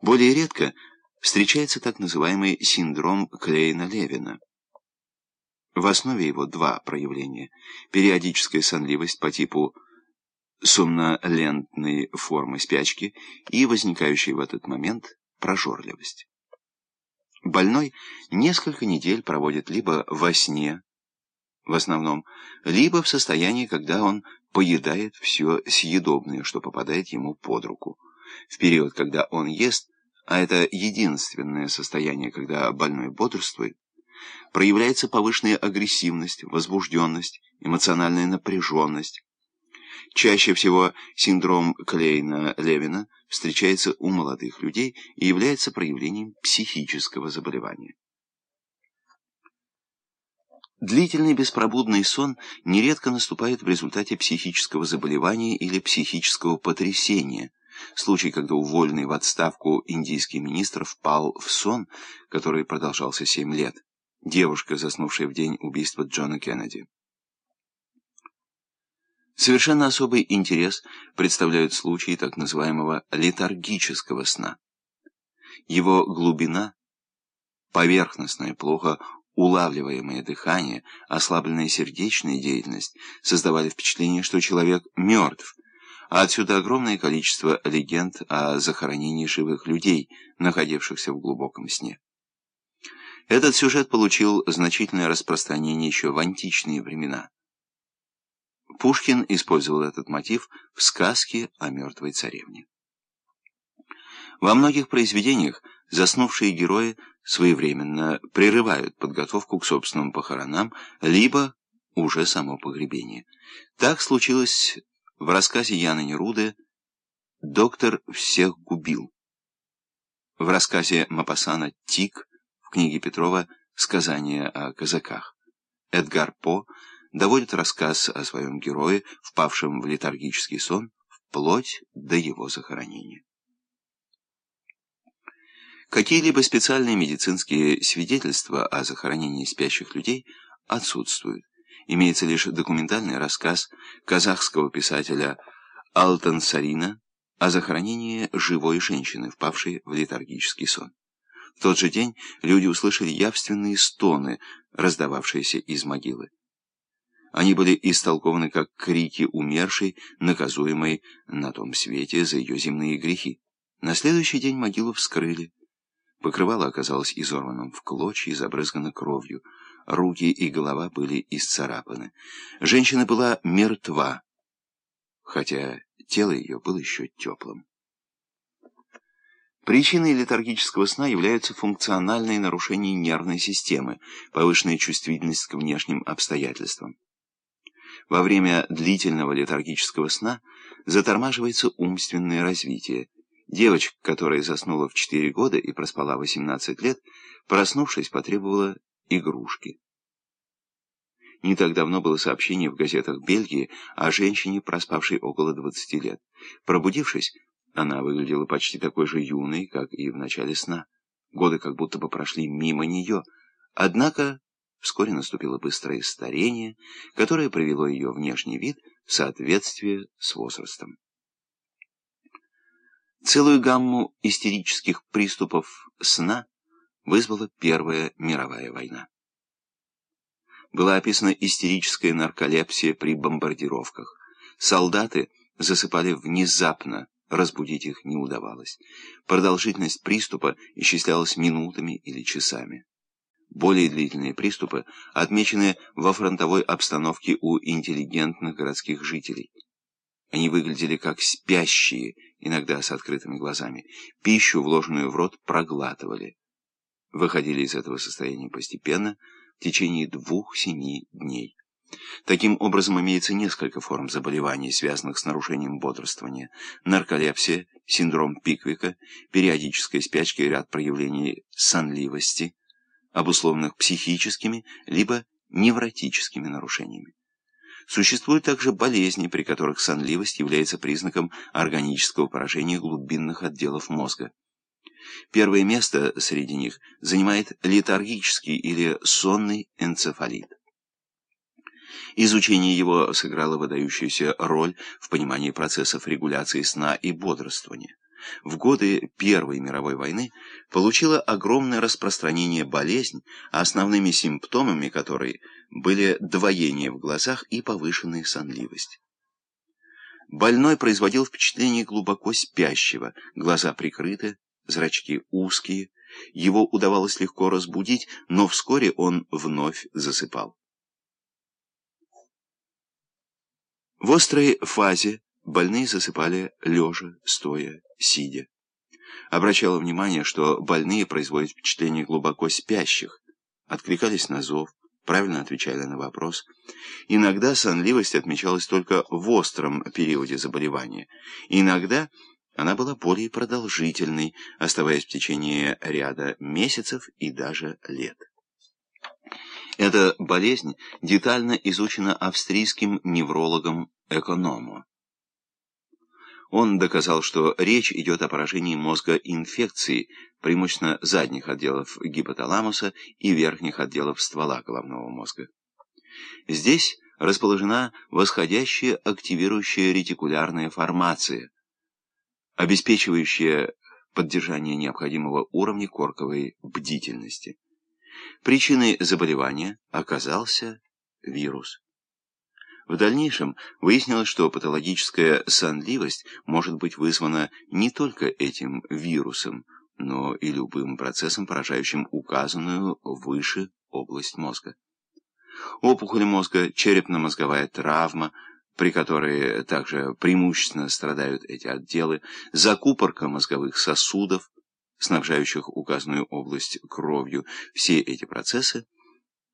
[SPEAKER 1] Более редко встречается так называемый синдром Клейна-Левина. В основе его два проявления – периодическая сонливость по типу сомнолентной формы спячки и возникающая в этот момент прожорливость. Больной несколько недель проводит либо во сне, в основном, либо в состоянии, когда он поедает все съедобное, что попадает ему под руку. В период, когда он ест – а это единственное состояние, когда больной бодрствует, проявляется повышенная агрессивность, возбужденность, эмоциональная напряженность. Чаще всего синдром Клейна-Левина встречается у молодых людей и является проявлением психического заболевания. Длительный беспробудный сон нередко наступает в результате психического заболевания или психического потрясения. Случай, когда уволенный в отставку индийский министр впал в сон, который продолжался семь лет. Девушка, заснувшая в день убийства Джона Кеннеди. Совершенно особый интерес представляют случаи так называемого летаргического сна. Его глубина, поверхностная, плохо улавливаемое дыхание, ослабленная сердечная деятельность создавали впечатление, что человек мертв, а отсюда огромное количество легенд о захоронении живых людей, находившихся в глубоком сне. Этот сюжет получил значительное распространение еще в античные времена. Пушкин использовал этот мотив в сказке о мертвой царевне. Во многих произведениях заснувшие герои своевременно прерывают подготовку к собственным похоронам, либо уже само погребение. Так случилось в рассказе Яны Неруды «Доктор всех губил». В рассказе Мапасана «Тик» в книге Петрова «Сказания о казаках». Эдгар По доводит рассказ о своем герое, впавшем в летаргический сон, вплоть до его захоронения. Какие-либо специальные медицинские свидетельства о захоронении спящих людей отсутствуют. Имеется лишь документальный рассказ казахского писателя Алтансарина о захоронении живой женщины, впавшей в летаргический сон. В тот же день люди услышали явственные стоны, раздававшиеся из могилы. Они были истолкованы как крики умершей, наказуемой на том свете за ее земные грехи. На следующий день могилу вскрыли. Покрывало оказалось изорванным в клочья и забрызгано кровью. Руки и голова были исцарапаны. Женщина была мертва, хотя тело ее было еще теплым. Причиной летаргического сна являются функциональные нарушения нервной системы, повышенная чувствительность к внешним обстоятельствам. Во время длительного летаргического сна затормаживается умственное развитие, Девочка, которая заснула в 4 года и проспала 18 лет, проснувшись, потребовала игрушки. Не так давно было сообщение в газетах Бельгии о женщине, проспавшей около 20 лет. Пробудившись, она выглядела почти такой же юной, как и в начале сна. Годы как будто бы прошли мимо нее. Однако вскоре наступило быстрое старение, которое привело ее внешний вид в соответствие с возрастом. Целую гамму истерических приступов сна вызвала Первая мировая война. Была описана истерическая нарколепсия при бомбардировках. Солдаты засыпали внезапно, разбудить их не удавалось. Продолжительность приступа исчислялась минутами или часами. Более длительные приступы отмечены во фронтовой обстановке у интеллигентных городских жителей. Они выглядели как спящие, иногда с открытыми глазами. Пищу, вложенную в рот, проглатывали. Выходили из этого состояния постепенно, в течение двух-семи дней. Таким образом, имеется несколько форм заболеваний, связанных с нарушением бодрствования. Нарколепсия, синдром Пиквика, периодическая спячка и ряд проявлений сонливости, обусловленных психическими либо невротическими нарушениями. Существуют также болезни, при которых сонливость является признаком органического поражения глубинных отделов мозга. Первое место среди них занимает летаргический или сонный энцефалит. Изучение его сыграло выдающуюся роль в понимании процессов регуляции сна и бодрствования в годы Первой мировой войны получила огромное распространение болезнь, основными симптомами которой были двоение в глазах и повышенная сонливость. Больной производил впечатление глубоко спящего, глаза прикрыты, зрачки узкие, его удавалось легко разбудить, но вскоре он вновь засыпал. В острой фазе Больные засыпали лежа, стоя, сидя. Обращала внимание, что больные производят впечатление глубоко спящих, откликались на зов, правильно отвечали на вопрос. Иногда сонливость отмечалась только в остром периоде заболевания. Иногда она была более продолжительной, оставаясь в течение ряда месяцев и даже лет. Эта болезнь детально изучена австрийским неврологом Экономо. Он доказал, что речь идет о поражении мозга инфекцией, преимущественно задних отделов гипоталамуса и верхних отделов ствола головного мозга. Здесь расположена восходящая активирующая ретикулярная формация, обеспечивающая поддержание необходимого уровня корковой бдительности. Причиной заболевания оказался вирус. В дальнейшем выяснилось, что патологическая сонливость может быть вызвана не только этим вирусом, но и любым процессом, поражающим указанную выше область мозга. Опухоль мозга, черепно-мозговая травма, при которой также преимущественно страдают эти отделы, закупорка мозговых сосудов, снабжающих указанную область кровью, все эти процессы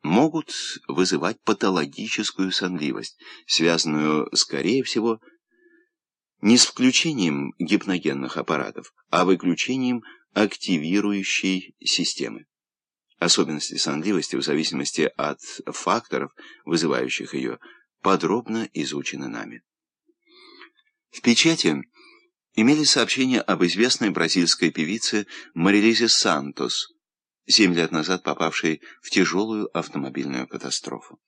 [SPEAKER 1] могут вызывать патологическую сонливость, связанную, скорее всего, не с включением гипногенных аппаратов, а выключением активирующей системы. Особенности сонливости в зависимости от факторов, вызывающих ее, подробно изучены нами. В печати имели сообщение об известной бразильской певице Марилизе Сантос, семь лет назад попавшей в тяжелую автомобильную катастрофу.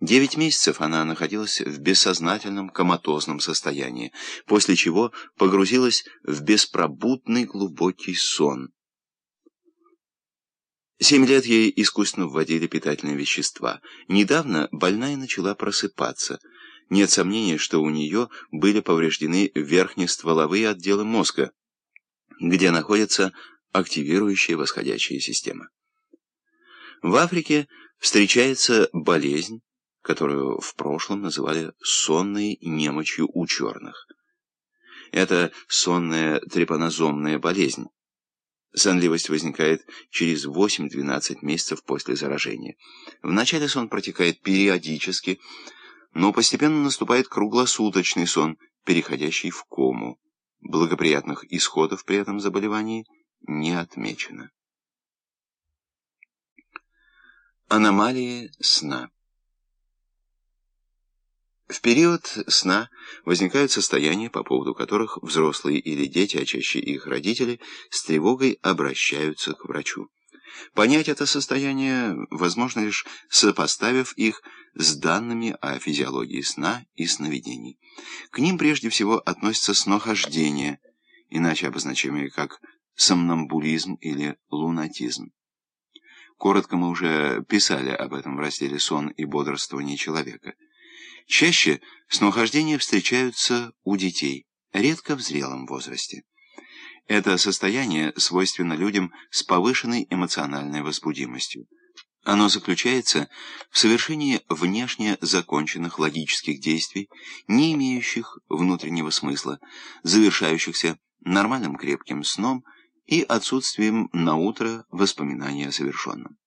[SPEAKER 1] Девять месяцев она находилась в бессознательном коматозном состоянии, после чего погрузилась в беспробудный глубокий сон. Семь лет ей искусственно вводили питательные вещества. Недавно больная начала просыпаться. Нет сомнения, что у нее были повреждены верхние стволовые отделы мозга, где находятся активирующая восходящая система. В Африке встречается болезнь, которую в прошлом называли сонной немочью у черных. Это сонная трепанозомная болезнь. Сонливость возникает через 8-12 месяцев после заражения. Вначале сон протекает периодически, но постепенно наступает круглосуточный сон, переходящий в кому. Благоприятных исходов при этом заболевании – не отмечено. Аномалии сна В период сна возникают состояния, по поводу которых взрослые или дети, а чаще их родители, с тревогой обращаются к врачу. Понять это состояние возможно лишь сопоставив их с данными о физиологии сна и сновидений. К ним прежде всего относятся снохождения, иначе обозначаемые как сомнамбулизм или лунатизм. Коротко мы уже писали об этом в разделе «Сон и бодрствование человека». Чаще сноухождения встречаются у детей, редко в зрелом возрасте. Это состояние свойственно людям с повышенной эмоциональной возбудимостью. Оно заключается в совершении внешне законченных логических действий, не имеющих внутреннего смысла, завершающихся нормальным крепким сном – и отсутствием на утро воспоминания о совершенном.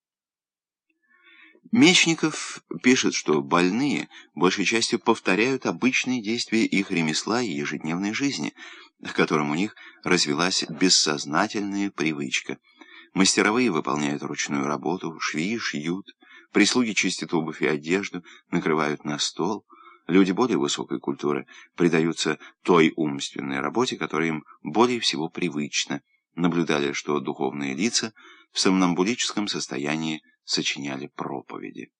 [SPEAKER 1] Мечников пишет, что больные большей частью повторяют обычные действия их ремесла и ежедневной жизни, к которым у них развилась бессознательная привычка. Мастеровые выполняют ручную работу, швеи шьют, прислуги чистят обувь и одежду, накрывают на стол. Люди более высокой культуры предаются той умственной работе, которая им более всего привычна, наблюдали, что духовные лица в сомнамбулическом состоянии сочиняли проповеди.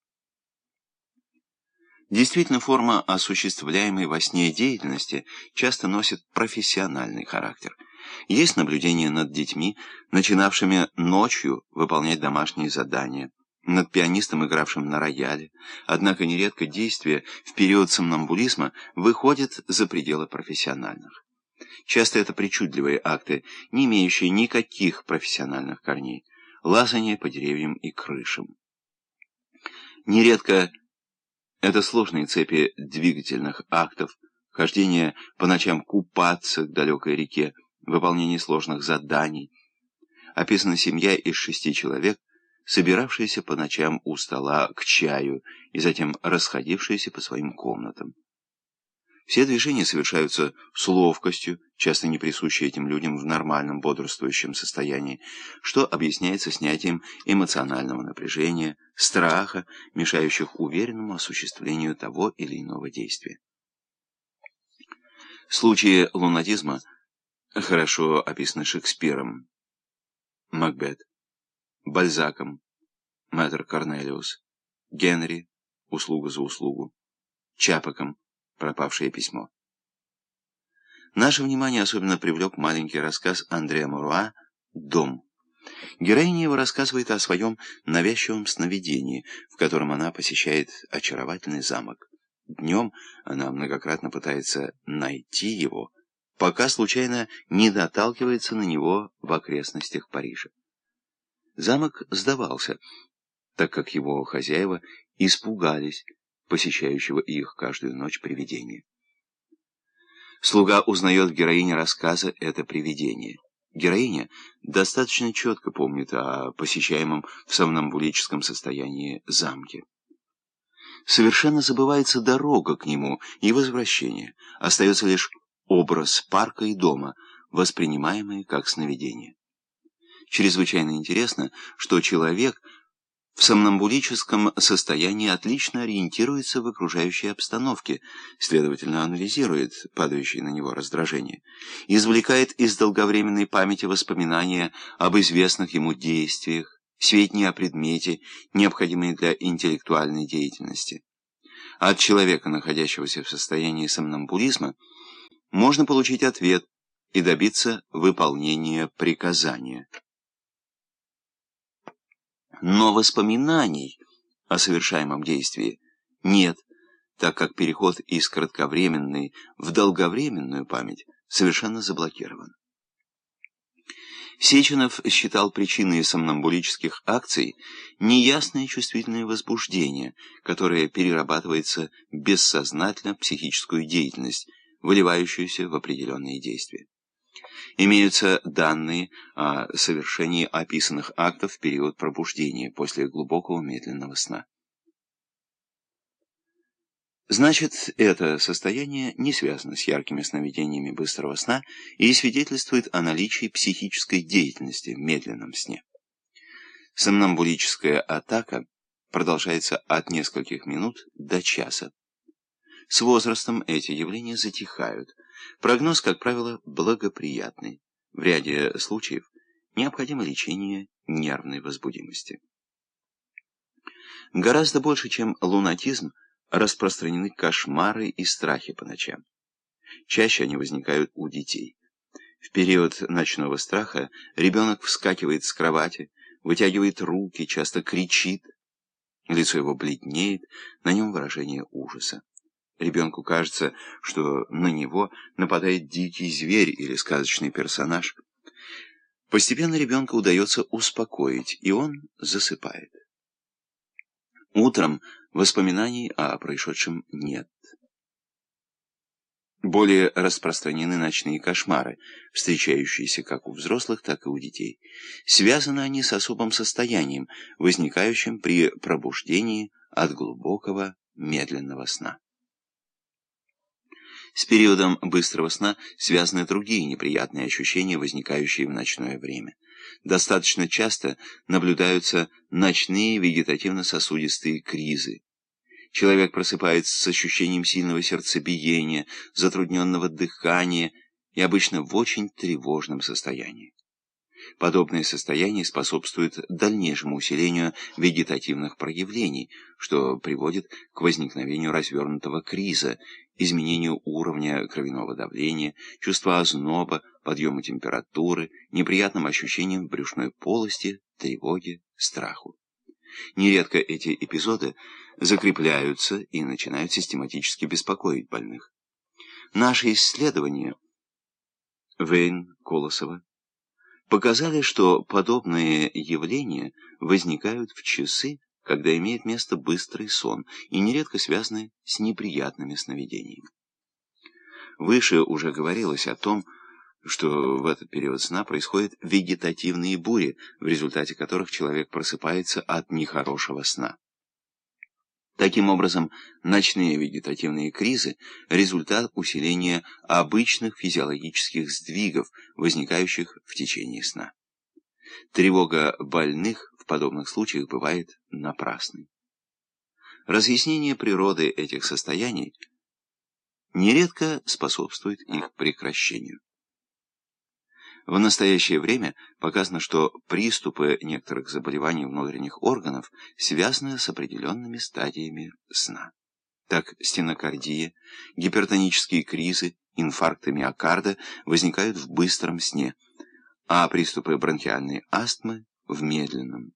[SPEAKER 1] Действительно, форма осуществляемой во сне деятельности часто носит профессиональный характер. Есть наблюдение над детьми, начинавшими ночью выполнять домашние задания, над пианистом, игравшим на рояле. Однако нередко действия в период сомнамбулизма выходят за пределы профессиональных. Часто это причудливые акты, не имеющие никаких профессиональных корней. Лазание по деревьям и крышам. Нередко это сложные цепи двигательных актов, хождение по ночам купаться к далекой реке, выполнение сложных заданий. Описана семья из шести человек, собиравшаяся по ночам у стола к чаю и затем расходившаяся по своим комнатам.
[SPEAKER 2] Все движения совершаются с ловкостью, часто не присущей этим людям в нормальном бодрствующем состоянии, что объясняется снятием эмоционального напряжения, страха, мешающих уверенному осуществлению того или иного действия. Случаи лунатизма хорошо описаны Шекспиром, Макбет, Бальзаком, Мэтр Корнелиус, Генри, услуга за услугу, Чапоком, пропавшее письмо. Наше внимание особенно привлек маленький рассказ Андреа Муруа «Дом». Героиня его рассказывает о своем навязчивом сновидении, в котором она посещает очаровательный замок. Днем она многократно пытается найти его, пока случайно не доталкивается на него в окрестностях Парижа. Замок сдавался, так как его хозяева испугались посещающего их каждую ночь привидения. Слуга узнает в героине рассказа это привидение. Героиня достаточно четко помнит о посещаемом в сомнамбулическом состоянии замке. Совершенно забывается дорога к нему и возвращение. Остается лишь образ парка и дома, воспринимаемый как сновидение. Чрезвычайно интересно, что человек – в сомнамбулическом состоянии отлично ориентируется в окружающей обстановке, следовательно, анализирует падающее на него раздражение, извлекает из долговременной памяти воспоминания об известных ему действиях, сведения о предмете, необходимые для интеллектуальной деятельности. От человека, находящегося в состоянии сомнамбулизма, можно получить ответ и добиться выполнения приказания но воспоминаний о совершаемом действии нет, так как переход из кратковременной в долговременную память совершенно заблокирован. Сеченов считал причиной сомнамбулических акций неясное чувствительное возбуждение, которое перерабатывается бессознательно в психическую деятельность, выливающуюся в определенные действия. Имеются данные о совершении описанных актов в период пробуждения после глубокого медленного сна. Значит, это состояние не связано с яркими сновидениями быстрого сна и свидетельствует о наличии психической деятельности в медленном сне. Сомнамбулическая атака продолжается от нескольких минут до часа. С возрастом эти явления затихают. Прогноз, как правило, благоприятный. В ряде случаев необходимо лечение нервной возбудимости. Гораздо больше, чем лунатизм, распространены кошмары и страхи по ночам. Чаще они возникают у детей. В период ночного страха ребенок вскакивает с кровати, вытягивает руки, часто кричит. Лицо его бледнеет, на нем выражение ужаса. Ребенку кажется, что на него нападает дикий зверь или сказочный персонаж. Постепенно ребенка удается успокоить, и он засыпает. Утром воспоминаний о происшедшем нет. Более распространены ночные кошмары, встречающиеся как у взрослых, так и у детей. Связаны они с особым состоянием, возникающим при пробуждении от глубокого медленного сна. С периодом быстрого сна связаны другие неприятные ощущения, возникающие в ночное время. Достаточно часто наблюдаются ночные вегетативно-сосудистые кризы. Человек просыпается с ощущением сильного сердцебиения, затрудненного дыхания и обычно в очень тревожном состоянии. Подобное состояние способствует дальнейшему усилению вегетативных проявлений, что приводит к возникновению развернутого криза, изменению уровня кровяного давления, чувства озноба, подъему температуры, неприятным ощущениям в брюшной полости, тревоге, страху. Нередко эти эпизоды закрепляются и начинают систематически беспокоить больных. Наши исследования Вейн, Колосова, показали, что подобные явления возникают в часы, когда имеет место быстрый сон и нередко связаны с неприятными сновидениями. Выше уже говорилось о том, что в этот период сна происходят вегетативные бури, в результате которых человек просыпается от нехорошего сна. Таким образом, ночные вегетативные кризы – результат усиления обычных физиологических сдвигов, возникающих в течение сна. Тревога больных в подобных случаях бывает напрасной. Разъяснение природы этих состояний нередко способствует их прекращению. В настоящее время показано, что приступы некоторых заболеваний внутренних органов связаны с определенными стадиями сна. Так стенокардия, гипертонические кризы, инфаркты миокарда возникают в быстром сне, а приступы бронхиальной астмы – в медленном.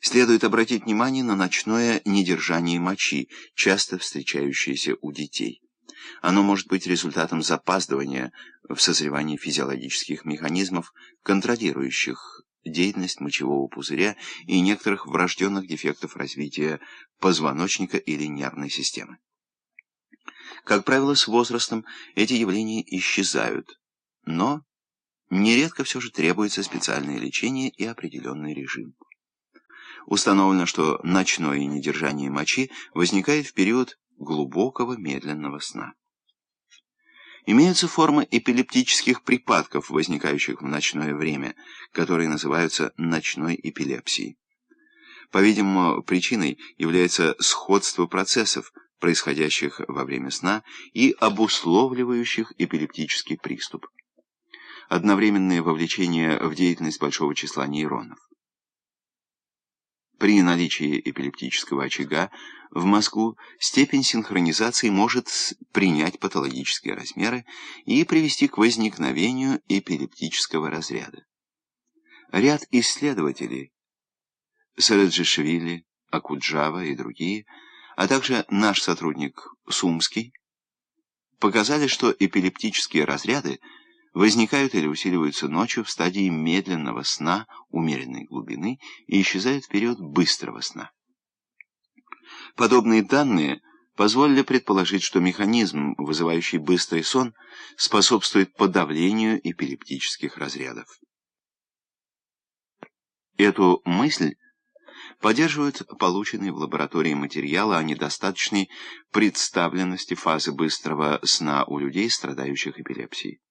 [SPEAKER 2] Следует обратить внимание на ночное недержание мочи, часто встречающееся у детей. Оно может быть результатом запаздывания в созревании физиологических механизмов, контролирующих деятельность мочевого пузыря и некоторых врожденных дефектов развития позвоночника или нервной системы. Как правило, с возрастом эти явления исчезают, но нередко все же требуется специальное лечение и определенный режим. Установлено, что ночное недержание мочи возникает в период глубокого медленного сна. Имеются формы эпилептических припадков, возникающих в ночное время, которые называются ночной эпилепсией. По-видимому, причиной является сходство процессов, происходящих во время сна и обусловливающих эпилептический приступ. Одновременное вовлечение в деятельность большого числа нейронов. При наличии эпилептического очага в мозгу степень синхронизации может принять патологические размеры и привести к возникновению эпилептического разряда. Ряд исследователей, Сараджишвили, Акуджава и другие, а также наш сотрудник Сумский, показали, что эпилептические разряды возникают или усиливаются ночью в стадии медленного сна умеренной глубины и исчезают в период быстрого сна. Подобные данные позволили предположить, что механизм, вызывающий быстрый сон, способствует подавлению эпилептических разрядов. Эту мысль поддерживают полученные в лаборатории материалы о недостаточной представленности фазы быстрого сна у людей, страдающих эпилепсией.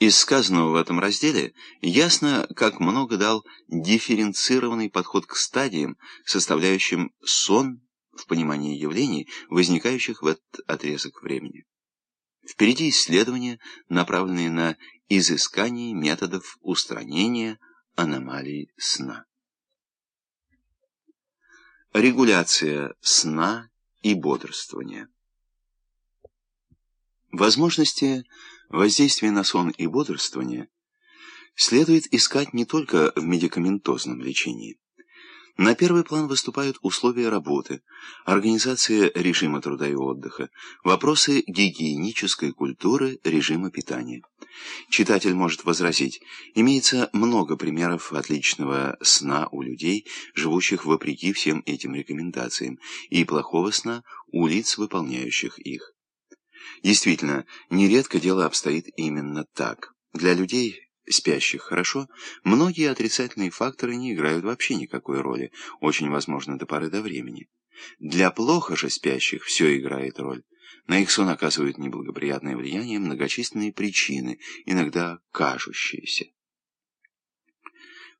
[SPEAKER 2] Из сказанного в этом разделе ясно, как много дал дифференцированный подход к стадиям, составляющим сон в понимании явлений, возникающих в этот отрезок времени. Впереди исследования, направленные на изыскание методов устранения аномалий сна. Регуляция сна и бодрствования. Возможности воздействия на сон и бодрствование следует искать не только в медикаментозном лечении. На первый план выступают условия работы, организация режима труда и отдыха, вопросы гигиенической культуры, режима питания. Читатель может возразить, имеется много примеров отличного сна у людей, живущих вопреки всем этим рекомендациям, и плохого сна у лиц, выполняющих их. Действительно, нередко дело обстоит именно так. Для людей спящих хорошо, многие отрицательные факторы не играют вообще никакой роли, очень возможно до поры до времени. Для плохо же спящих все играет роль. На их сон оказывают неблагоприятное влияние многочисленные причины, иногда кажущиеся.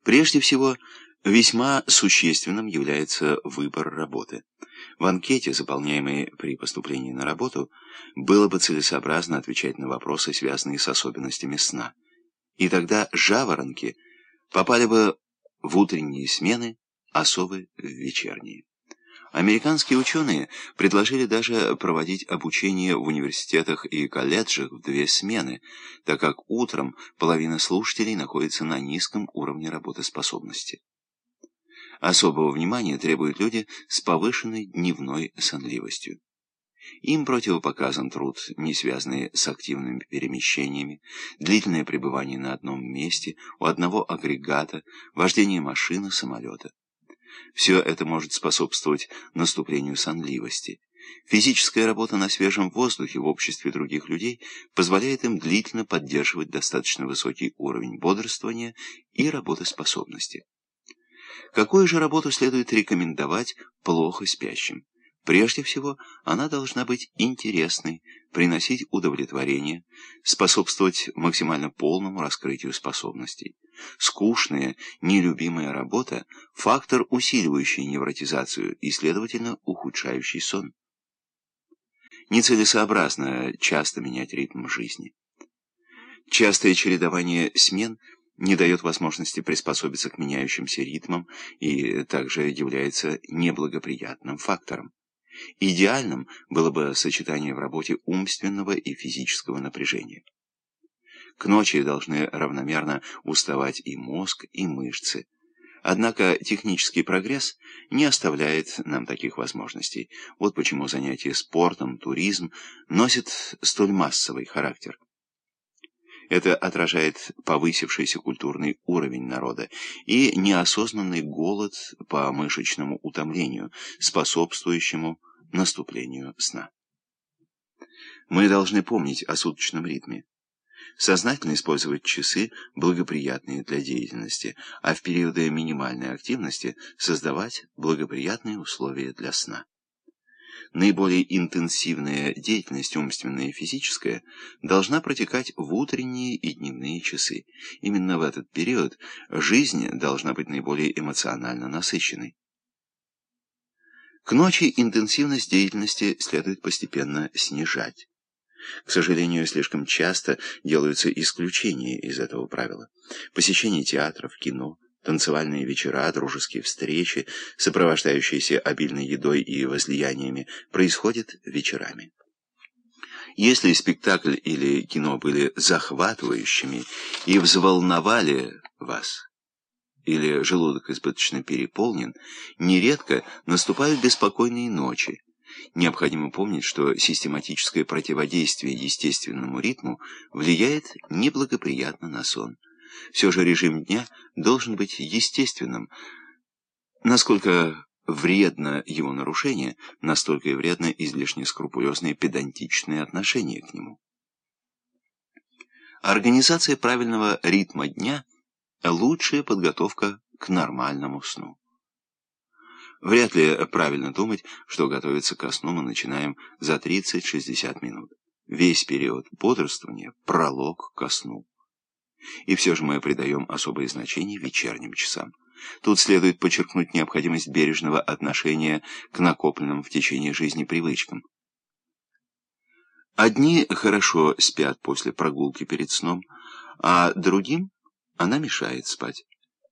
[SPEAKER 2] Прежде всего, весьма существенным является выбор работы. В анкете, заполняемой при поступлении на работу, было бы целесообразно отвечать на вопросы, связанные с особенностями сна и тогда жаворонки попали бы в утренние смены, а совы в вечерние. Американские ученые предложили даже проводить обучение в университетах и колледжах в две смены, так как утром половина слушателей находится на низком уровне работоспособности. Особого внимания требуют люди с повышенной дневной сонливостью. Им противопоказан труд, не связанный с активными перемещениями, длительное пребывание на одном месте, у одного агрегата, вождение машины, самолета. Все это может способствовать наступлению сонливости. Физическая работа на свежем воздухе в обществе других людей позволяет им длительно поддерживать достаточно высокий уровень бодрствования и работоспособности. Какую же работу следует рекомендовать плохо спящим? Прежде всего, она должна быть интересной, приносить удовлетворение, способствовать максимально полному раскрытию способностей. Скучная, нелюбимая работа – фактор, усиливающий невротизацию и, следовательно, ухудшающий сон. Нецелесообразно часто менять ритм жизни. Частое чередование смен – не дает возможности приспособиться к меняющимся ритмам и также является неблагоприятным фактором. Идеальным было бы сочетание в работе умственного и физического напряжения. К ночи должны равномерно уставать и мозг, и мышцы. Однако технический прогресс не оставляет нам таких возможностей. Вот почему занятия спортом, туризм носят столь массовый характер. Это отражает повысившийся культурный уровень народа и неосознанный голод по мышечному утомлению, способствующему наступлению сна. Мы должны помнить о суточном ритме. Сознательно использовать часы, благоприятные для деятельности, а в периоды минимальной активности создавать благоприятные условия для сна. Наиболее интенсивная деятельность, умственная и физическая, должна протекать в утренние и дневные часы. Именно в этот период жизнь должна быть наиболее эмоционально насыщенной. К ночи интенсивность деятельности следует постепенно снижать. К сожалению, слишком часто делаются исключения из этого правила. Посещение театров, кино, танцевальные вечера, дружеские встречи, сопровождающиеся обильной едой и возлияниями, происходят вечерами. Если спектакль или кино были захватывающими и взволновали вас, или желудок избыточно переполнен, нередко наступают беспокойные ночи. Необходимо помнить, что систематическое противодействие естественному ритму влияет неблагоприятно на сон. Все же режим дня должен быть естественным. Насколько вредно его нарушение, настолько и вредно излишне скрупулезное педантичное отношение к нему. Организация правильного ритма дня – лучшая подготовка к нормальному сну. Вряд ли правильно думать, что готовиться ко сну мы начинаем за 30-60 минут. Весь период бодрствования – пролог ко сну. И все же мы придаем особое значение вечерним часам. Тут следует подчеркнуть необходимость бережного отношения к накопленным в течение жизни привычкам. Одни хорошо спят после прогулки перед сном, а другим она мешает спать.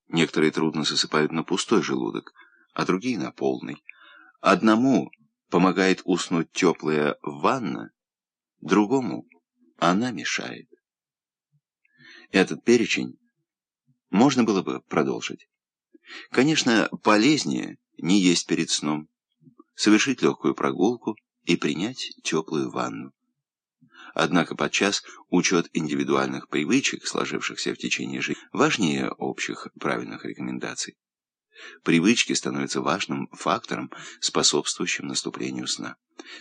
[SPEAKER 2] Некоторые трудно засыпают на пустой желудок, а другие на полный. Одному помогает уснуть теплая ванна, другому она мешает. Этот перечень можно было бы продолжить. Конечно, полезнее не есть перед сном, совершить легкую прогулку и принять теплую ванну. Однако подчас учет индивидуальных привычек, сложившихся в течение жизни, важнее общих правильных рекомендаций. Привычки становятся важным фактором, способствующим наступлению сна.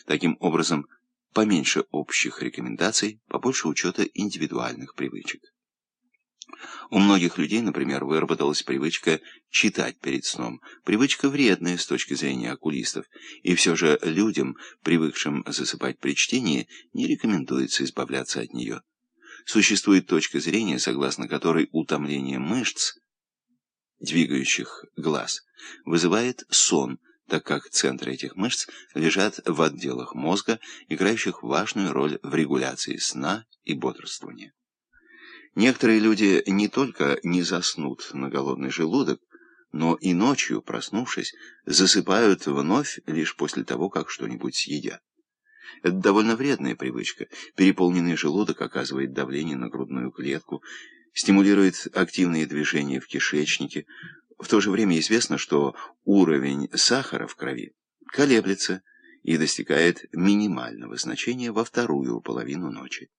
[SPEAKER 2] Таким образом, поменьше общих рекомендаций, побольше учета индивидуальных привычек. У многих людей, например, выработалась привычка читать перед сном. Привычка вредная с точки зрения окулистов. И все же людям, привыкшим засыпать при чтении, не рекомендуется избавляться от нее. Существует точка зрения, согласно которой утомление мышц, двигающих глаз, вызывает сон, так как центры этих мышц лежат в отделах мозга, играющих важную роль в регуляции сна и бодрствования. Некоторые люди не только не заснут на голодный желудок, но и ночью, проснувшись, засыпают вновь лишь после того, как что-нибудь съедят. Это довольно вредная привычка. Переполненный желудок оказывает давление на грудную клетку, стимулирует активные движения в кишечнике. В то же время известно, что уровень сахара в крови колеблется и достигает минимального значения во вторую половину ночи.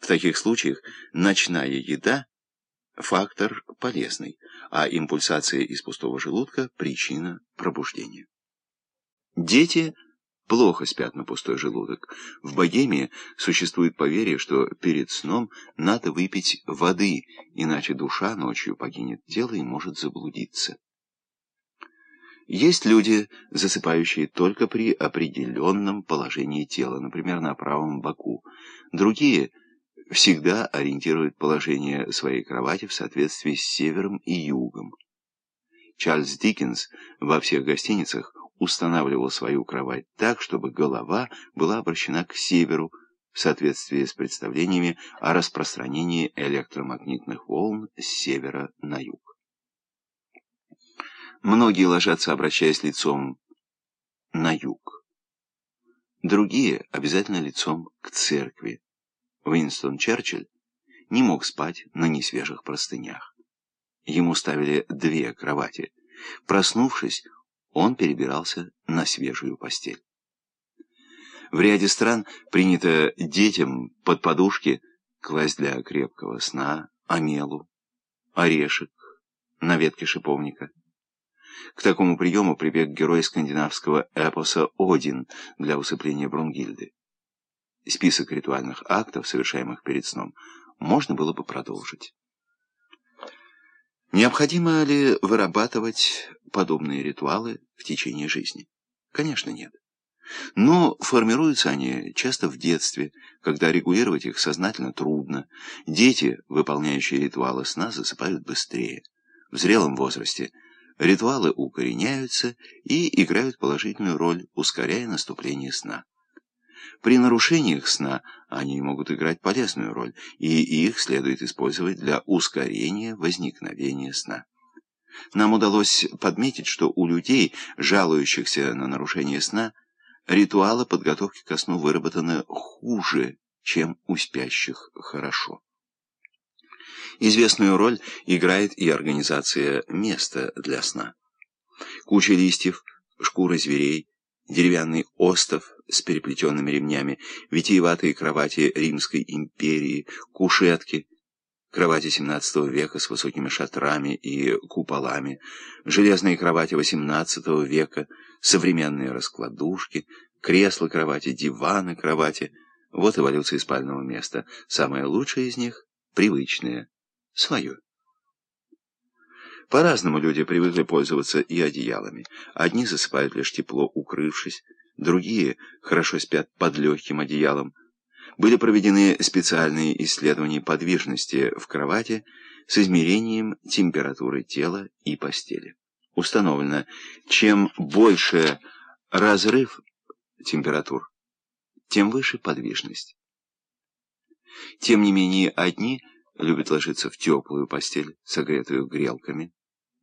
[SPEAKER 2] В таких случаях ночная еда – фактор полезный, а импульсация из пустого желудка – причина пробуждения. Дети плохо спят на пустой желудок. В богемии существует поверье, что перед сном надо выпить воды, иначе душа ночью покинет тело и может заблудиться. Есть люди, засыпающие только при определенном положении тела, например, на правом боку. Другие всегда ориентируют положение своей кровати в соответствии с севером и югом. Чарльз Диккенс во всех гостиницах устанавливал свою кровать так, чтобы голова была обращена к северу, в соответствии с представлениями о распространении электромагнитных волн с севера на юг. Многие ложатся, обращаясь лицом на юг. Другие обязательно лицом к церкви. Уинстон Черчилль не мог спать на несвежих простынях. Ему ставили две кровати. Проснувшись, он перебирался на свежую постель. В ряде стран принято детям под подушки класть для крепкого сна амелу, орешек на ветке шиповника. К такому приему прибег герой скандинавского эпоса Один для усыпления Брунгильды. Список ритуальных актов, совершаемых перед сном, можно было бы продолжить. Необходимо ли вырабатывать подобные ритуалы в течение жизни? Конечно, нет. Но формируются они часто в детстве, когда регулировать их сознательно трудно. Дети, выполняющие ритуалы сна, засыпают быстрее. В зрелом возрасте – Ритуалы укореняются и играют положительную роль, ускоряя наступление сна. При нарушениях сна они могут играть полезную роль, и их следует использовать для ускорения возникновения сна. Нам удалось подметить, что у людей, жалующихся на нарушение сна, ритуалы подготовки ко сну выработаны хуже, чем у спящих хорошо. Известную роль играет и организация места для сна. Куча листьев, шкуры зверей, деревянный остов с переплетенными ремнями, витиеватые кровати Римской империи, кушетки, кровати XVII века с высокими шатрами и куполами, железные кровати XVIII века, современные раскладушки, кресла-кровати, диваны-кровати. Вот эволюция спального места. Самое лучшее из них — привычное свое. По-разному люди привыкли пользоваться и одеялами. Одни засыпают лишь тепло, укрывшись, другие хорошо спят под легким одеялом. Были проведены специальные исследования подвижности в кровати с измерением температуры тела и постели. Установлено, чем больше разрыв температур, тем выше подвижность. Тем не менее, одни – любят ложиться в теплую постель, согретую грелками,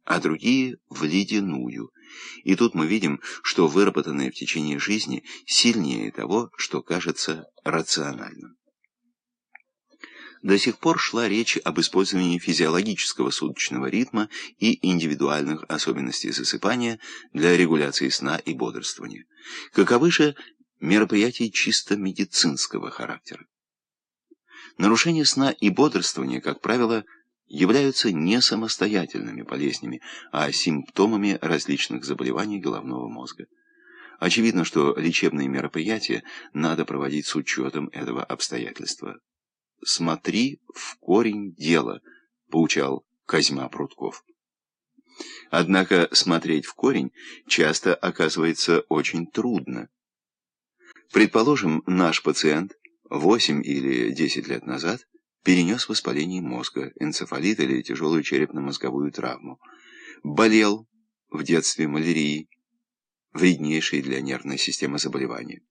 [SPEAKER 2] а другие — в ледяную. И тут мы видим, что выработанное в течение жизни сильнее того, что кажется рациональным. До сих пор шла речь об использовании физиологического суточного ритма и индивидуальных особенностей засыпания для регуляции сна и бодрствования. Каковы же мероприятия чисто медицинского характера? Нарушение сна и бодрствования, как правило, являются не самостоятельными болезнями, а симптомами различных заболеваний головного мозга. Очевидно, что лечебные мероприятия надо проводить с учетом этого обстоятельства. «Смотри в корень дела», — поучал Козьма Прутков. Однако смотреть в корень часто оказывается очень трудно. Предположим, наш пациент – 8 или 10 лет назад перенес воспаление мозга, энцефалит или тяжелую черепно-мозговую травму. Болел в детстве малярией, вреднейшей для нервной системы заболевания.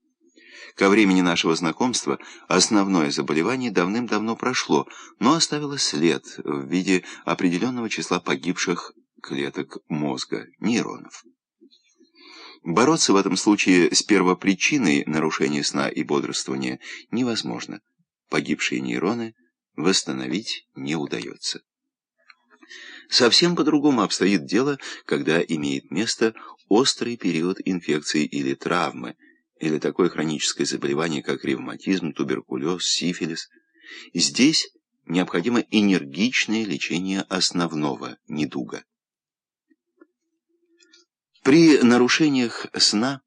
[SPEAKER 2] Ко времени нашего знакомства основное заболевание давным-давно прошло, но оставило след в виде определенного числа погибших клеток мозга, нейронов. Бороться в этом случае с первопричиной нарушения сна и бодрствования невозможно. Погибшие нейроны восстановить не удается. Совсем по-другому обстоит дело, когда имеет место острый период инфекции или травмы, или такое хроническое заболевание, как ревматизм, туберкулез, сифилис. Здесь необходимо энергичное лечение основного недуга. При нарушениях сна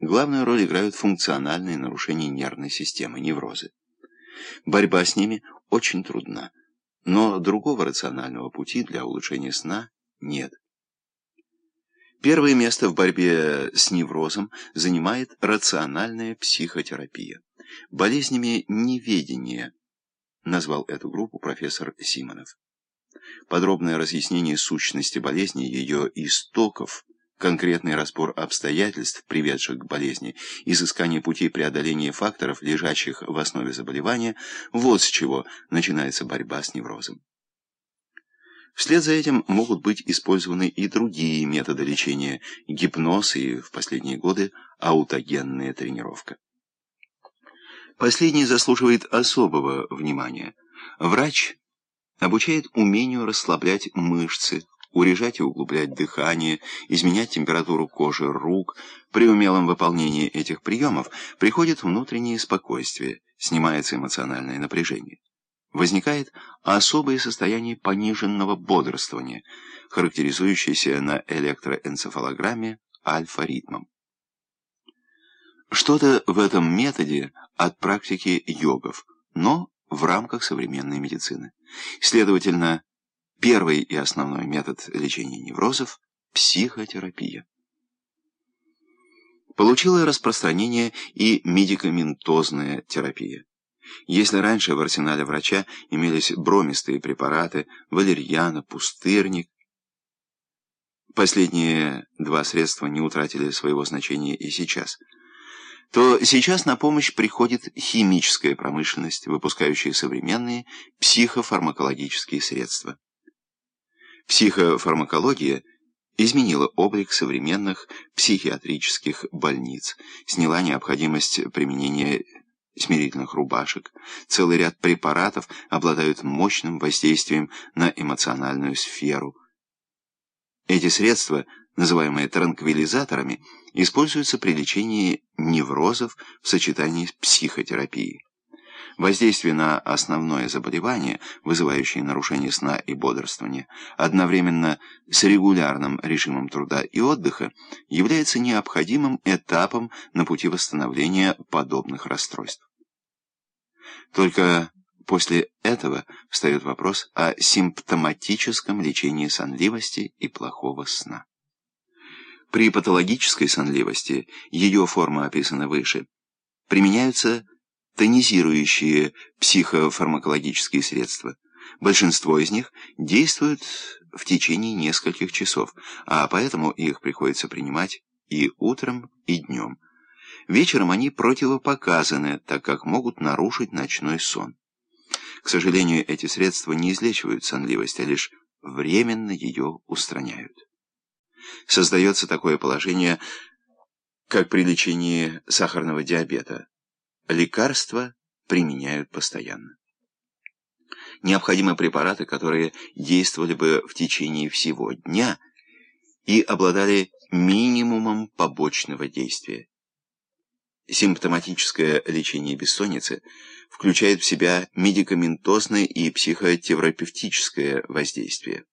[SPEAKER 2] главную роль играют функциональные нарушения нервной системы, неврозы. Борьба с ними очень трудна, но другого рационального пути для улучшения сна нет. Первое место в борьбе с неврозом занимает рациональная психотерапия. Болезнями неведения назвал эту группу профессор Симонов. Подробное разъяснение сущности болезни, ее истоков, конкретный разбор обстоятельств, приведших к болезни, изыскание путей преодоления факторов, лежащих в основе заболевания, вот с чего начинается борьба с неврозом. Вслед за этим могут быть использованы и другие методы лечения, гипноз и, в последние годы, аутогенная тренировка. Последний заслуживает особого внимания. Врач обучает умению расслаблять мышцы, урежать и углублять дыхание, изменять температуру кожи рук. При умелом выполнении этих приемов приходит внутреннее спокойствие, снимается эмоциональное напряжение. Возникает особое состояние пониженного бодрствования, характеризующееся на электроэнцефалограмме альфа-ритмом. Что-то в этом методе от практики йогов, но в рамках современной медицины. Следовательно, первый и основной метод лечения неврозов – психотерапия. Получила распространение и медикаментозная терапия. Если раньше в арсенале врача имелись бромистые препараты, валерьяна, пустырник, последние два средства не утратили своего значения и сейчас – то сейчас на помощь приходит химическая промышленность, выпускающая современные психофармакологические средства. Психофармакология изменила облик современных психиатрических больниц, сняла необходимость применения смирительных рубашек. Целый ряд препаратов обладают мощным воздействием на эмоциональную сферу. Эти средства – называемые транквилизаторами, используются при лечении неврозов в сочетании с психотерапией. Воздействие на основное заболевание, вызывающее нарушение сна и бодрствования, одновременно с регулярным режимом труда и отдыха, является необходимым этапом на пути восстановления подобных расстройств. Только после этого встает вопрос о симптоматическом лечении сонливости и плохого сна. При патологической сонливости, ее форма описана выше, применяются тонизирующие психофармакологические средства. Большинство из них действуют в течение нескольких часов, а поэтому их приходится принимать и утром, и днем. Вечером они противопоказаны, так как могут нарушить ночной сон. К сожалению, эти средства не излечивают сонливость, а лишь временно ее устраняют создается такое положение, как при лечении сахарного диабета. Лекарства применяют постоянно. Необходимы препараты, которые действовали бы в течение всего дня и обладали минимумом побочного действия. Симптоматическое лечение бессонницы включает в себя медикаментозное и психотерапевтическое воздействие.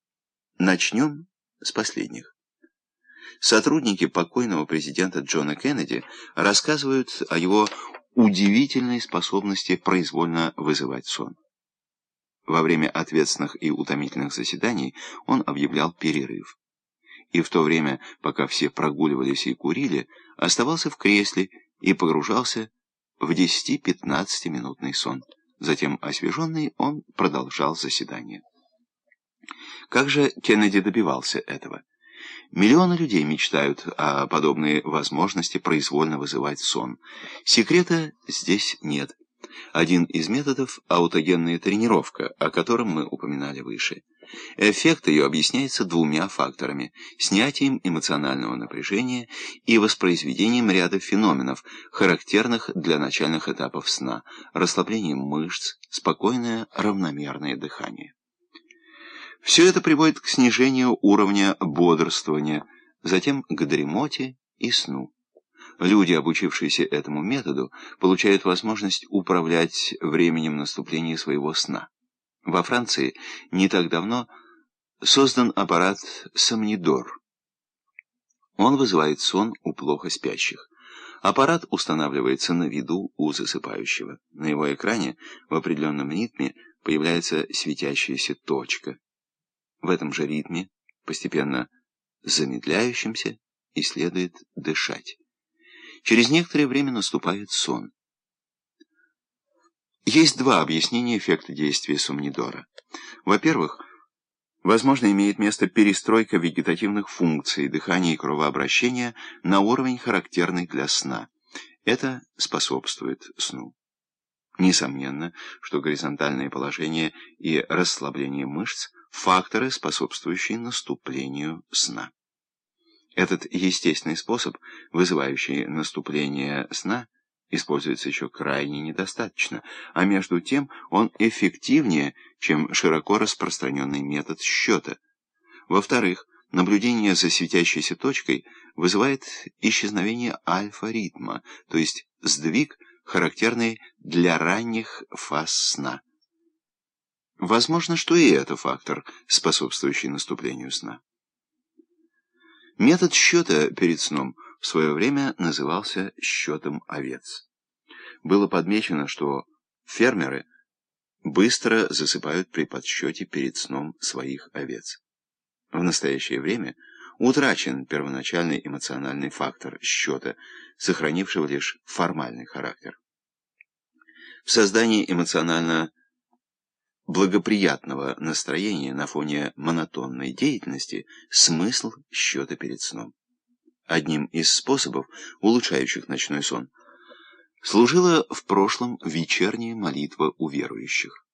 [SPEAKER 2] Начнем с последних. Сотрудники покойного президента Джона Кеннеди рассказывают о его удивительной способности произвольно вызывать сон. Во время ответственных и утомительных заседаний он объявлял перерыв. И в то время, пока все прогуливались и курили, оставался в кресле и погружался в 10-15-минутный сон. Затем, освеженный, он продолжал заседание. Как же Кеннеди добивался этого? Миллионы людей мечтают о подобной возможности произвольно вызывать сон. Секрета здесь нет. Один из методов – аутогенная тренировка, о котором мы упоминали выше. Эффект ее объясняется двумя факторами – снятием эмоционального напряжения и воспроизведением ряда феноменов, характерных для начальных этапов сна – расслаблением мышц, спокойное равномерное дыхание. Все это приводит к снижению уровня бодрствования, затем к дремоте и сну. Люди, обучившиеся этому методу, получают возможность управлять временем наступления своего сна. Во Франции не так давно создан аппарат «Сомнидор». Он вызывает сон у плохо спящих. Аппарат устанавливается на виду у засыпающего. На его экране в определенном ритме появляется светящаяся точка. В этом же ритме, постепенно замедляющимся и следует дышать. Через некоторое время наступает сон. Есть два объяснения эффекта действия сумнидора. Во-первых, возможно, имеет место перестройка вегетативных функций дыхания и кровообращения на уровень, характерный для сна. Это способствует сну. Несомненно, что горизонтальное положение и расслабление мышц – факторы, способствующие наступлению сна. Этот естественный способ, вызывающий наступление сна, используется еще крайне недостаточно, а между тем он эффективнее, чем широко распространенный метод счета. Во-вторых, наблюдение за светящейся точкой вызывает исчезновение альфа-ритма, то есть сдвиг, характерный для ранних фаз сна. Возможно, что и это фактор, способствующий наступлению сна. Метод счета перед сном в свое время назывался счетом овец. Было подмечено, что фермеры быстро засыпают при подсчете перед сном своих овец. В настоящее время утрачен первоначальный эмоциональный фактор счета, сохранившего лишь формальный характер. В создании эмоционально благоприятного настроения на фоне монотонной деятельности смысл счета перед сном. Одним из способов, улучшающих ночной сон, служила в прошлом вечерняя молитва у верующих.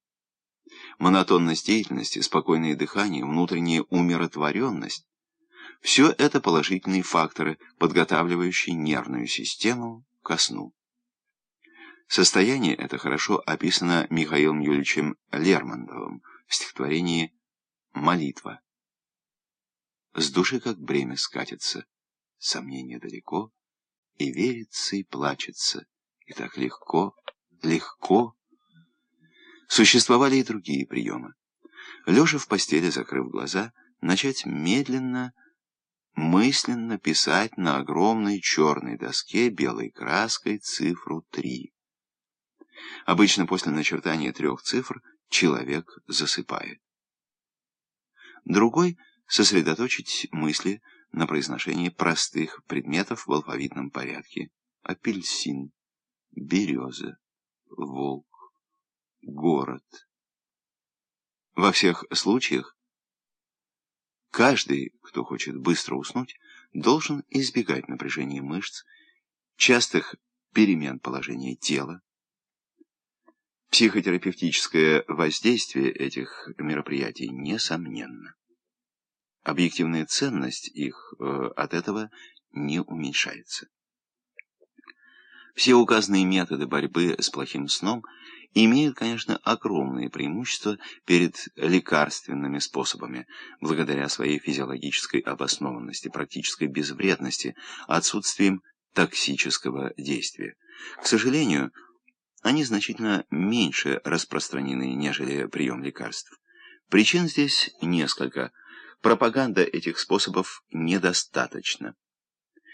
[SPEAKER 2] Монотонность деятельности, спокойное дыхание, внутренняя умиротворенность – все это положительные факторы, подготавливающие нервную систему ко сну. Состояние это хорошо описано Михаилом Юльевичем Лермонтовым в стихотворении «Молитва». С души как бремя скатится, сомнение далеко, и верится, и плачется, и так легко, легко. Существовали и другие приемы. Лежа в постели, закрыв глаза, начать медленно, мысленно писать на огромной черной доске белой краской цифру три. Обычно после начертания трех цифр человек засыпает. Другой — сосредоточить мысли на произношении простых предметов в алфавитном порядке. Апельсин, береза, волк, город. Во всех случаях каждый, кто хочет быстро уснуть, должен избегать напряжения мышц, частых перемен положения тела, Психотерапевтическое воздействие этих мероприятий несомненно. Объективная ценность их э, от этого не уменьшается. Все указанные методы борьбы с плохим сном имеют, конечно, огромные преимущества перед лекарственными способами, благодаря своей физиологической обоснованности, практической безвредности, отсутствием токсического действия. К сожалению, они значительно меньше распространены, нежели прием лекарств. Причин здесь несколько. Пропаганда этих способов недостаточна.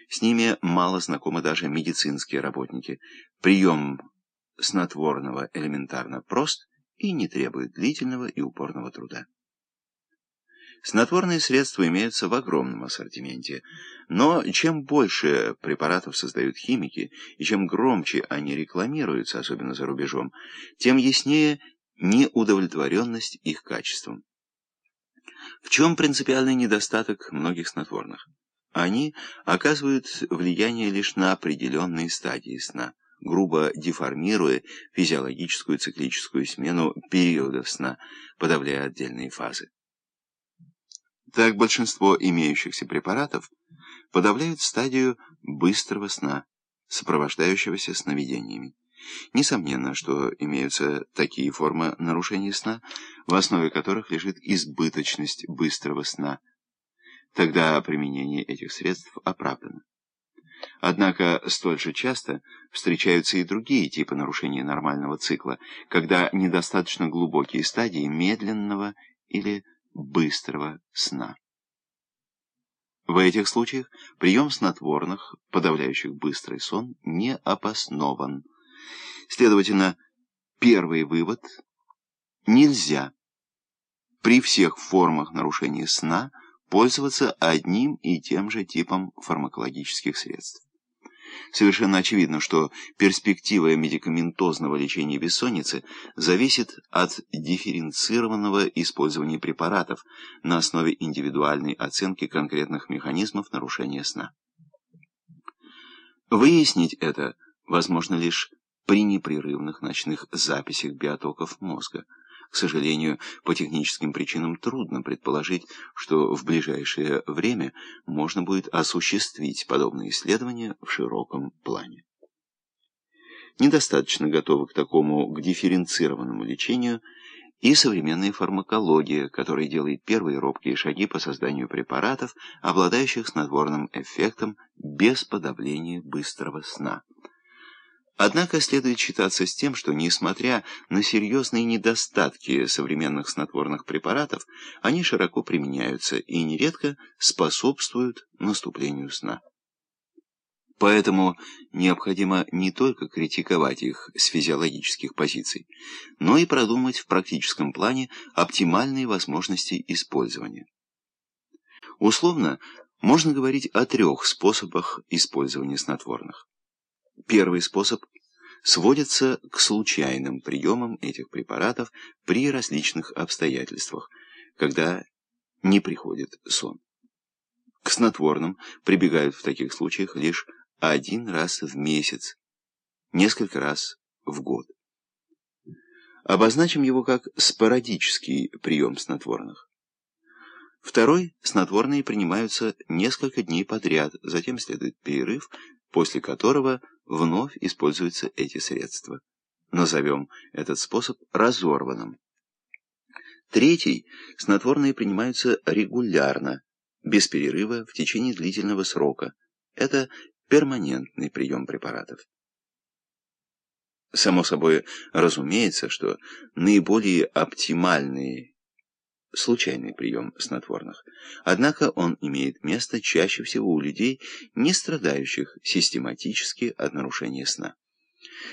[SPEAKER 2] С ними мало знакомы даже медицинские работники. Прием снотворного элементарно прост и не требует длительного и упорного труда. Снотворные средства имеются в огромном ассортименте, но чем больше препаратов создают химики, и чем громче они рекламируются, особенно за рубежом, тем яснее неудовлетворенность их качеством. В чем принципиальный недостаток многих снотворных? Они оказывают влияние лишь на определенные стадии сна, грубо деформируя физиологическую циклическую смену периодов сна, подавляя отдельные фазы. Так большинство имеющихся препаратов подавляют стадию быстрого сна, сопровождающегося сновидениями. Несомненно, что имеются такие формы нарушения сна, в основе которых лежит избыточность быстрого сна. Тогда применение этих средств оправдано. Однако столь же часто встречаются и другие типы нарушения нормального цикла, когда недостаточно глубокие стадии медленного или быстрого сна. В этих случаях прием снотворных, подавляющих быстрый сон, не обоснован. Следовательно, первый вывод – нельзя при всех формах нарушения сна пользоваться одним и тем же типом фармакологических средств. Совершенно очевидно, что перспектива медикаментозного лечения бессонницы зависит от дифференцированного использования препаратов на основе индивидуальной оценки конкретных механизмов нарушения сна. Выяснить это возможно лишь при непрерывных ночных записях биотоков мозга. К сожалению, по техническим причинам трудно предположить, что в ближайшее время можно будет осуществить подобные исследования в широком плане. Недостаточно готовы к такому, к дифференцированному лечению и современная фармакология, которая делает первые робкие шаги по созданию препаратов, обладающих снотворным эффектом без подавления быстрого сна. Однако следует считаться с тем, что, несмотря на серьезные недостатки современных снотворных препаратов, они широко применяются и нередко способствуют наступлению сна. Поэтому необходимо не только критиковать их с физиологических позиций, но и продумать в практическом плане оптимальные возможности использования. Условно, можно говорить о трех способах использования снотворных. Первый способ сводится к случайным приемам этих препаратов при различных обстоятельствах, когда не приходит сон. К снотворным прибегают в таких случаях лишь один раз в месяц, несколько раз в год. Обозначим его как спорадический прием снотворных. Второй, снотворные принимаются несколько дней подряд, затем следует перерыв, после которого вновь используются эти средства. Назовем этот способ разорванным. Третий, снотворные принимаются регулярно, без перерыва в течение длительного срока. Это перманентный прием препаратов. Само собой разумеется, что наиболее оптимальные случайный прием снотворных. Однако он имеет место чаще всего у людей, не страдающих систематически от нарушения сна.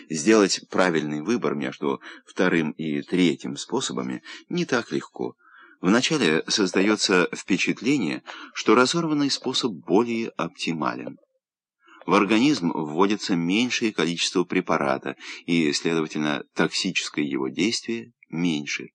[SPEAKER 2] Сделать правильный выбор между вторым и третьим способами не так легко. Вначале создается впечатление, что разорванный способ более оптимален. В организм вводится меньшее количество препарата, и, следовательно, токсическое его действие меньше.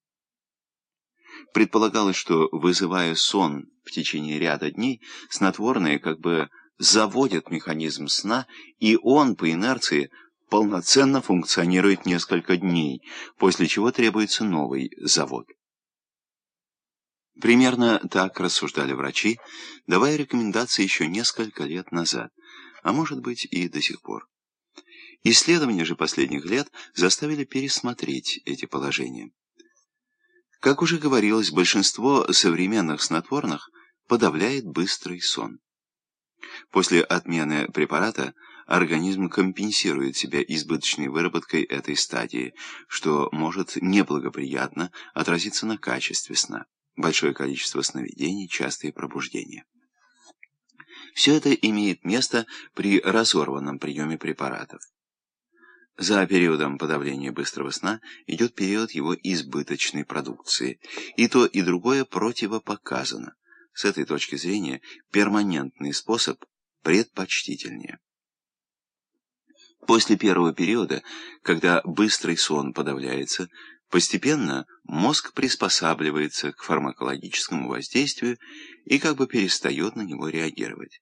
[SPEAKER 2] Предполагалось, что, вызывая сон в течение ряда дней, снотворные как бы заводят механизм сна, и он, по инерции, полноценно функционирует несколько дней, после чего требуется новый завод. Примерно так рассуждали врачи, давая рекомендации еще несколько лет назад, а может быть и до сих пор. Исследования же последних лет заставили пересмотреть эти положения. Как уже говорилось, большинство современных снотворных подавляет быстрый сон. После отмены препарата организм компенсирует себя избыточной выработкой этой стадии, что может неблагоприятно отразиться на качестве сна. Большое количество сновидений, частые пробуждения. Все это имеет место при разорванном приеме препаратов. За периодом подавления быстрого сна идет период его избыточной продукции. И то, и другое противопоказано. С этой точки зрения перманентный способ предпочтительнее. После первого периода, когда быстрый сон подавляется, постепенно мозг приспосабливается к фармакологическому воздействию и как бы перестает на него реагировать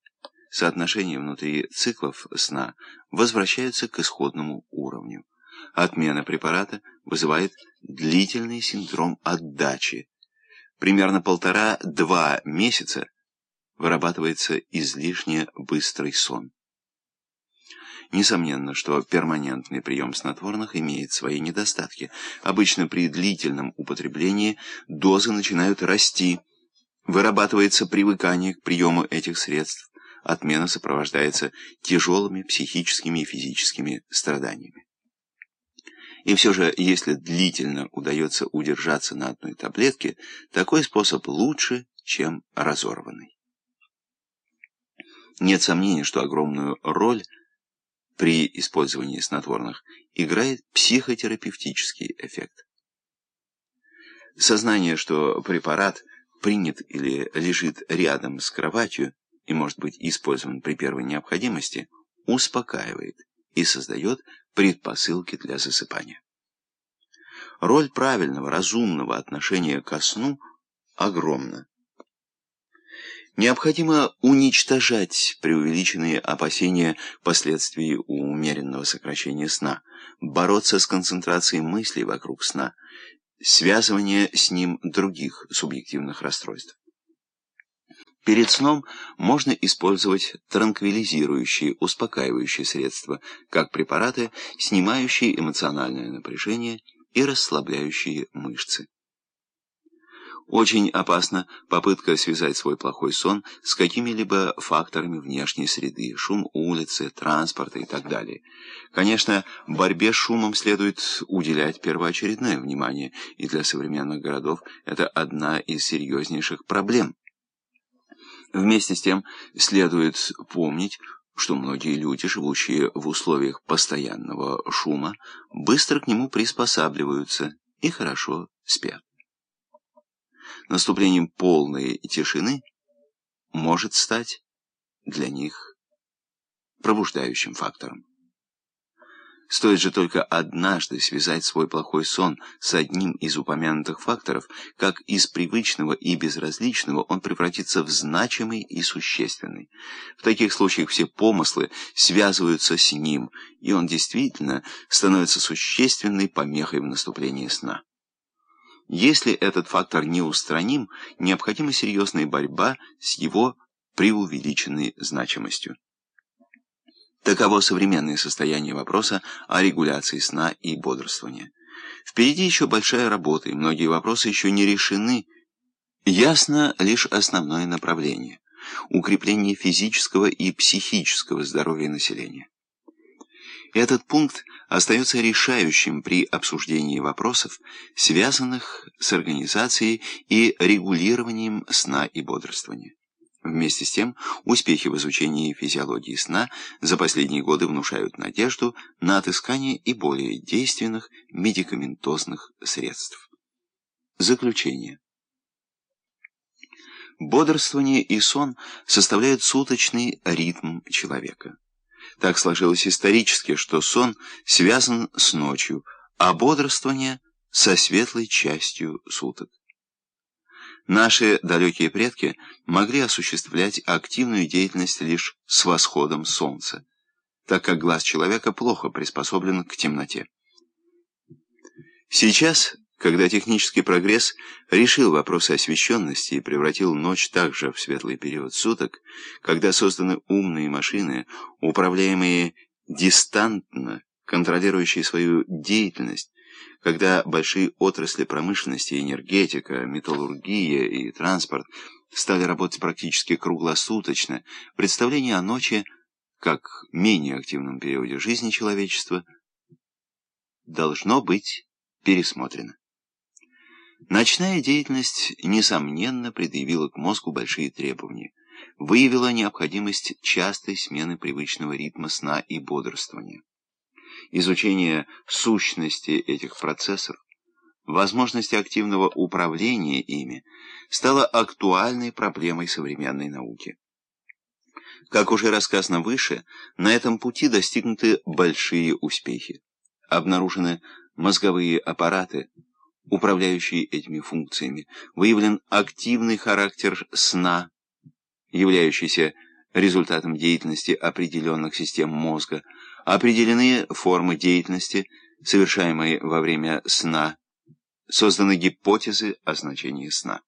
[SPEAKER 2] соотношения внутри циклов сна возвращаются к исходному уровню. Отмена препарата вызывает длительный синдром отдачи. Примерно полтора-два месяца вырабатывается излишне быстрый сон. Несомненно, что перманентный прием снотворных имеет свои недостатки. Обычно при длительном употреблении дозы начинают расти, вырабатывается привыкание к приему этих средств отмена сопровождается тяжелыми психическими и физическими страданиями. И все же, если длительно удается удержаться на одной таблетке, такой способ лучше, чем разорванный. Нет сомнений, что огромную роль при использовании снотворных играет психотерапевтический эффект. Сознание, что препарат – принят или лежит рядом с кроватью и может быть использован при первой необходимости, успокаивает и создает предпосылки для засыпания. Роль правильного, разумного отношения ко сну огромна. Необходимо уничтожать преувеличенные опасения последствий умеренного сокращения сна, бороться с концентрацией мыслей вокруг сна, связывание с ним других субъективных расстройств. Перед сном можно использовать транквилизирующие, успокаивающие средства, как препараты, снимающие эмоциональное напряжение и расслабляющие мышцы. Очень опасна попытка связать свой плохой сон с какими-либо факторами внешней среды, шум улицы, транспорта и так далее. Конечно, борьбе с шумом следует уделять первоочередное внимание, и для современных городов это одна из серьезнейших проблем. Вместе с тем следует помнить, что многие люди, живущие в условиях постоянного шума, быстро к нему приспосабливаются и хорошо спят наступлением полной тишины может стать для них пробуждающим фактором. Стоит же только однажды связать свой плохой сон с одним из упомянутых факторов, как из привычного и безразличного он превратится в значимый и существенный. В таких случаях все помыслы связываются с ним, и он действительно становится существенной помехой в наступлении сна. Если этот фактор неустраним, необходима серьезная борьба с его преувеличенной значимостью. Таково современное состояние вопроса о регуляции сна и бодрствования. Впереди еще большая работа, и многие вопросы еще не решены. Ясно лишь основное направление – укрепление физического и психического здоровья населения. Этот пункт остается решающим при обсуждении вопросов, связанных с организацией и регулированием сна и бодрствования. Вместе с тем, успехи в изучении физиологии сна за последние годы внушают надежду на отыскание и более действенных медикаментозных средств. Заключение. Бодрствование и сон составляют суточный ритм человека. Так сложилось исторически, что сон связан с ночью, а бодрствование — со светлой частью суток. Наши далекие предки могли осуществлять активную деятельность лишь с восходом солнца, так как глаз человека плохо приспособлен к темноте. Сейчас когда технический прогресс решил вопросы освещенности и превратил ночь также в светлый период суток, когда созданы умные машины, управляемые дистантно, контролирующие свою деятельность, когда большие отрасли промышленности, энергетика, металлургия и транспорт стали работать практически круглосуточно, представление о ночи как менее активном периоде жизни человечества должно быть пересмотрено. Ночная деятельность, несомненно, предъявила к мозгу большие требования, выявила необходимость частой смены привычного ритма сна и бодрствования. Изучение сущности этих процессов, возможности активного управления ими, стало актуальной проблемой современной науки. Как уже рассказано выше, на этом пути достигнуты большие успехи. Обнаружены мозговые аппараты, управляющие этими функциями, выявлен активный характер сна, являющийся результатом деятельности определенных систем мозга, определены формы деятельности, совершаемые во время сна, созданы гипотезы о значении сна.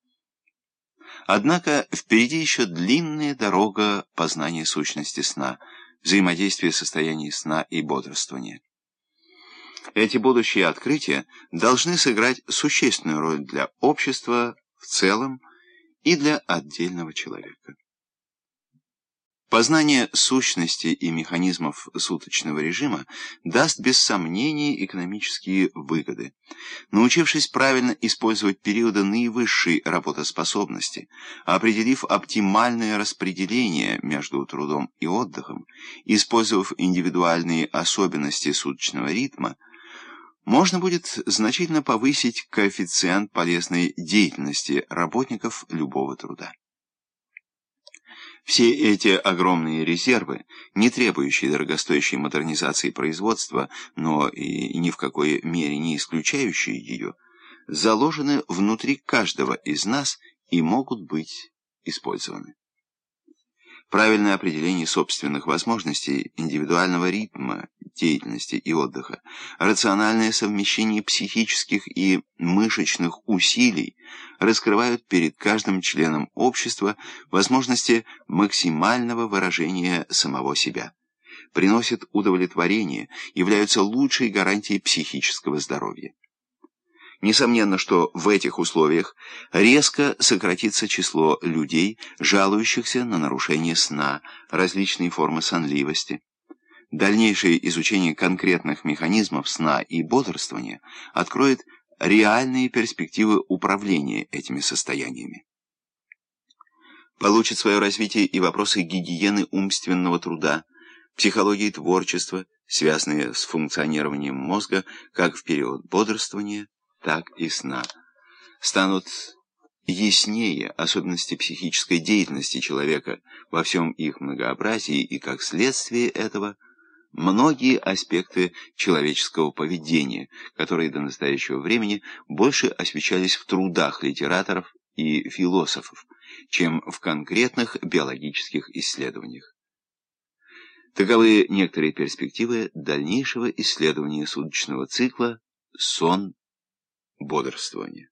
[SPEAKER 2] Однако впереди еще длинная дорога познания сущности сна, взаимодействия состояний сна и бодрствования. Эти будущие открытия должны сыграть существенную роль для общества в целом и для отдельного человека. Познание сущности и механизмов суточного режима даст без сомнений экономические выгоды. Научившись правильно использовать периоды наивысшей работоспособности, определив оптимальное распределение между трудом и отдыхом, использовав индивидуальные особенности суточного ритма, можно будет значительно повысить коэффициент полезной деятельности работников любого труда. Все эти огромные резервы, не требующие дорогостоящей модернизации производства, но и ни в какой мере не исключающие ее, заложены внутри каждого из нас и могут быть использованы. Правильное определение собственных возможностей, индивидуального ритма деятельности и отдыха, рациональное совмещение психических и мышечных усилий раскрывают перед каждым членом общества возможности максимального выражения самого себя, приносят удовлетворение, являются лучшей гарантией психического здоровья. Несомненно, что в этих условиях резко сократится число людей, жалующихся на нарушение сна, различные формы сонливости. Дальнейшее изучение конкретных механизмов сна и бодрствования откроет реальные перспективы управления этими состояниями. Получит свое развитие и вопросы гигиены умственного труда, психологии творчества, связанные с функционированием мозга как в период бодрствования, так и сна. Станут яснее особенности психической деятельности человека во всем их многообразии и, как следствие этого, многие аспекты человеческого поведения, которые до настоящего времени больше освещались в трудах литераторов и философов, чем в конкретных биологических исследованиях. Таковы некоторые перспективы дальнейшего исследования суточного цикла «Сон бодрствования.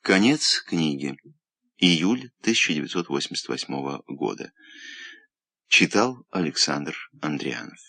[SPEAKER 2] Конец книги. Июль 1988 года. Читал Александр Андрианов.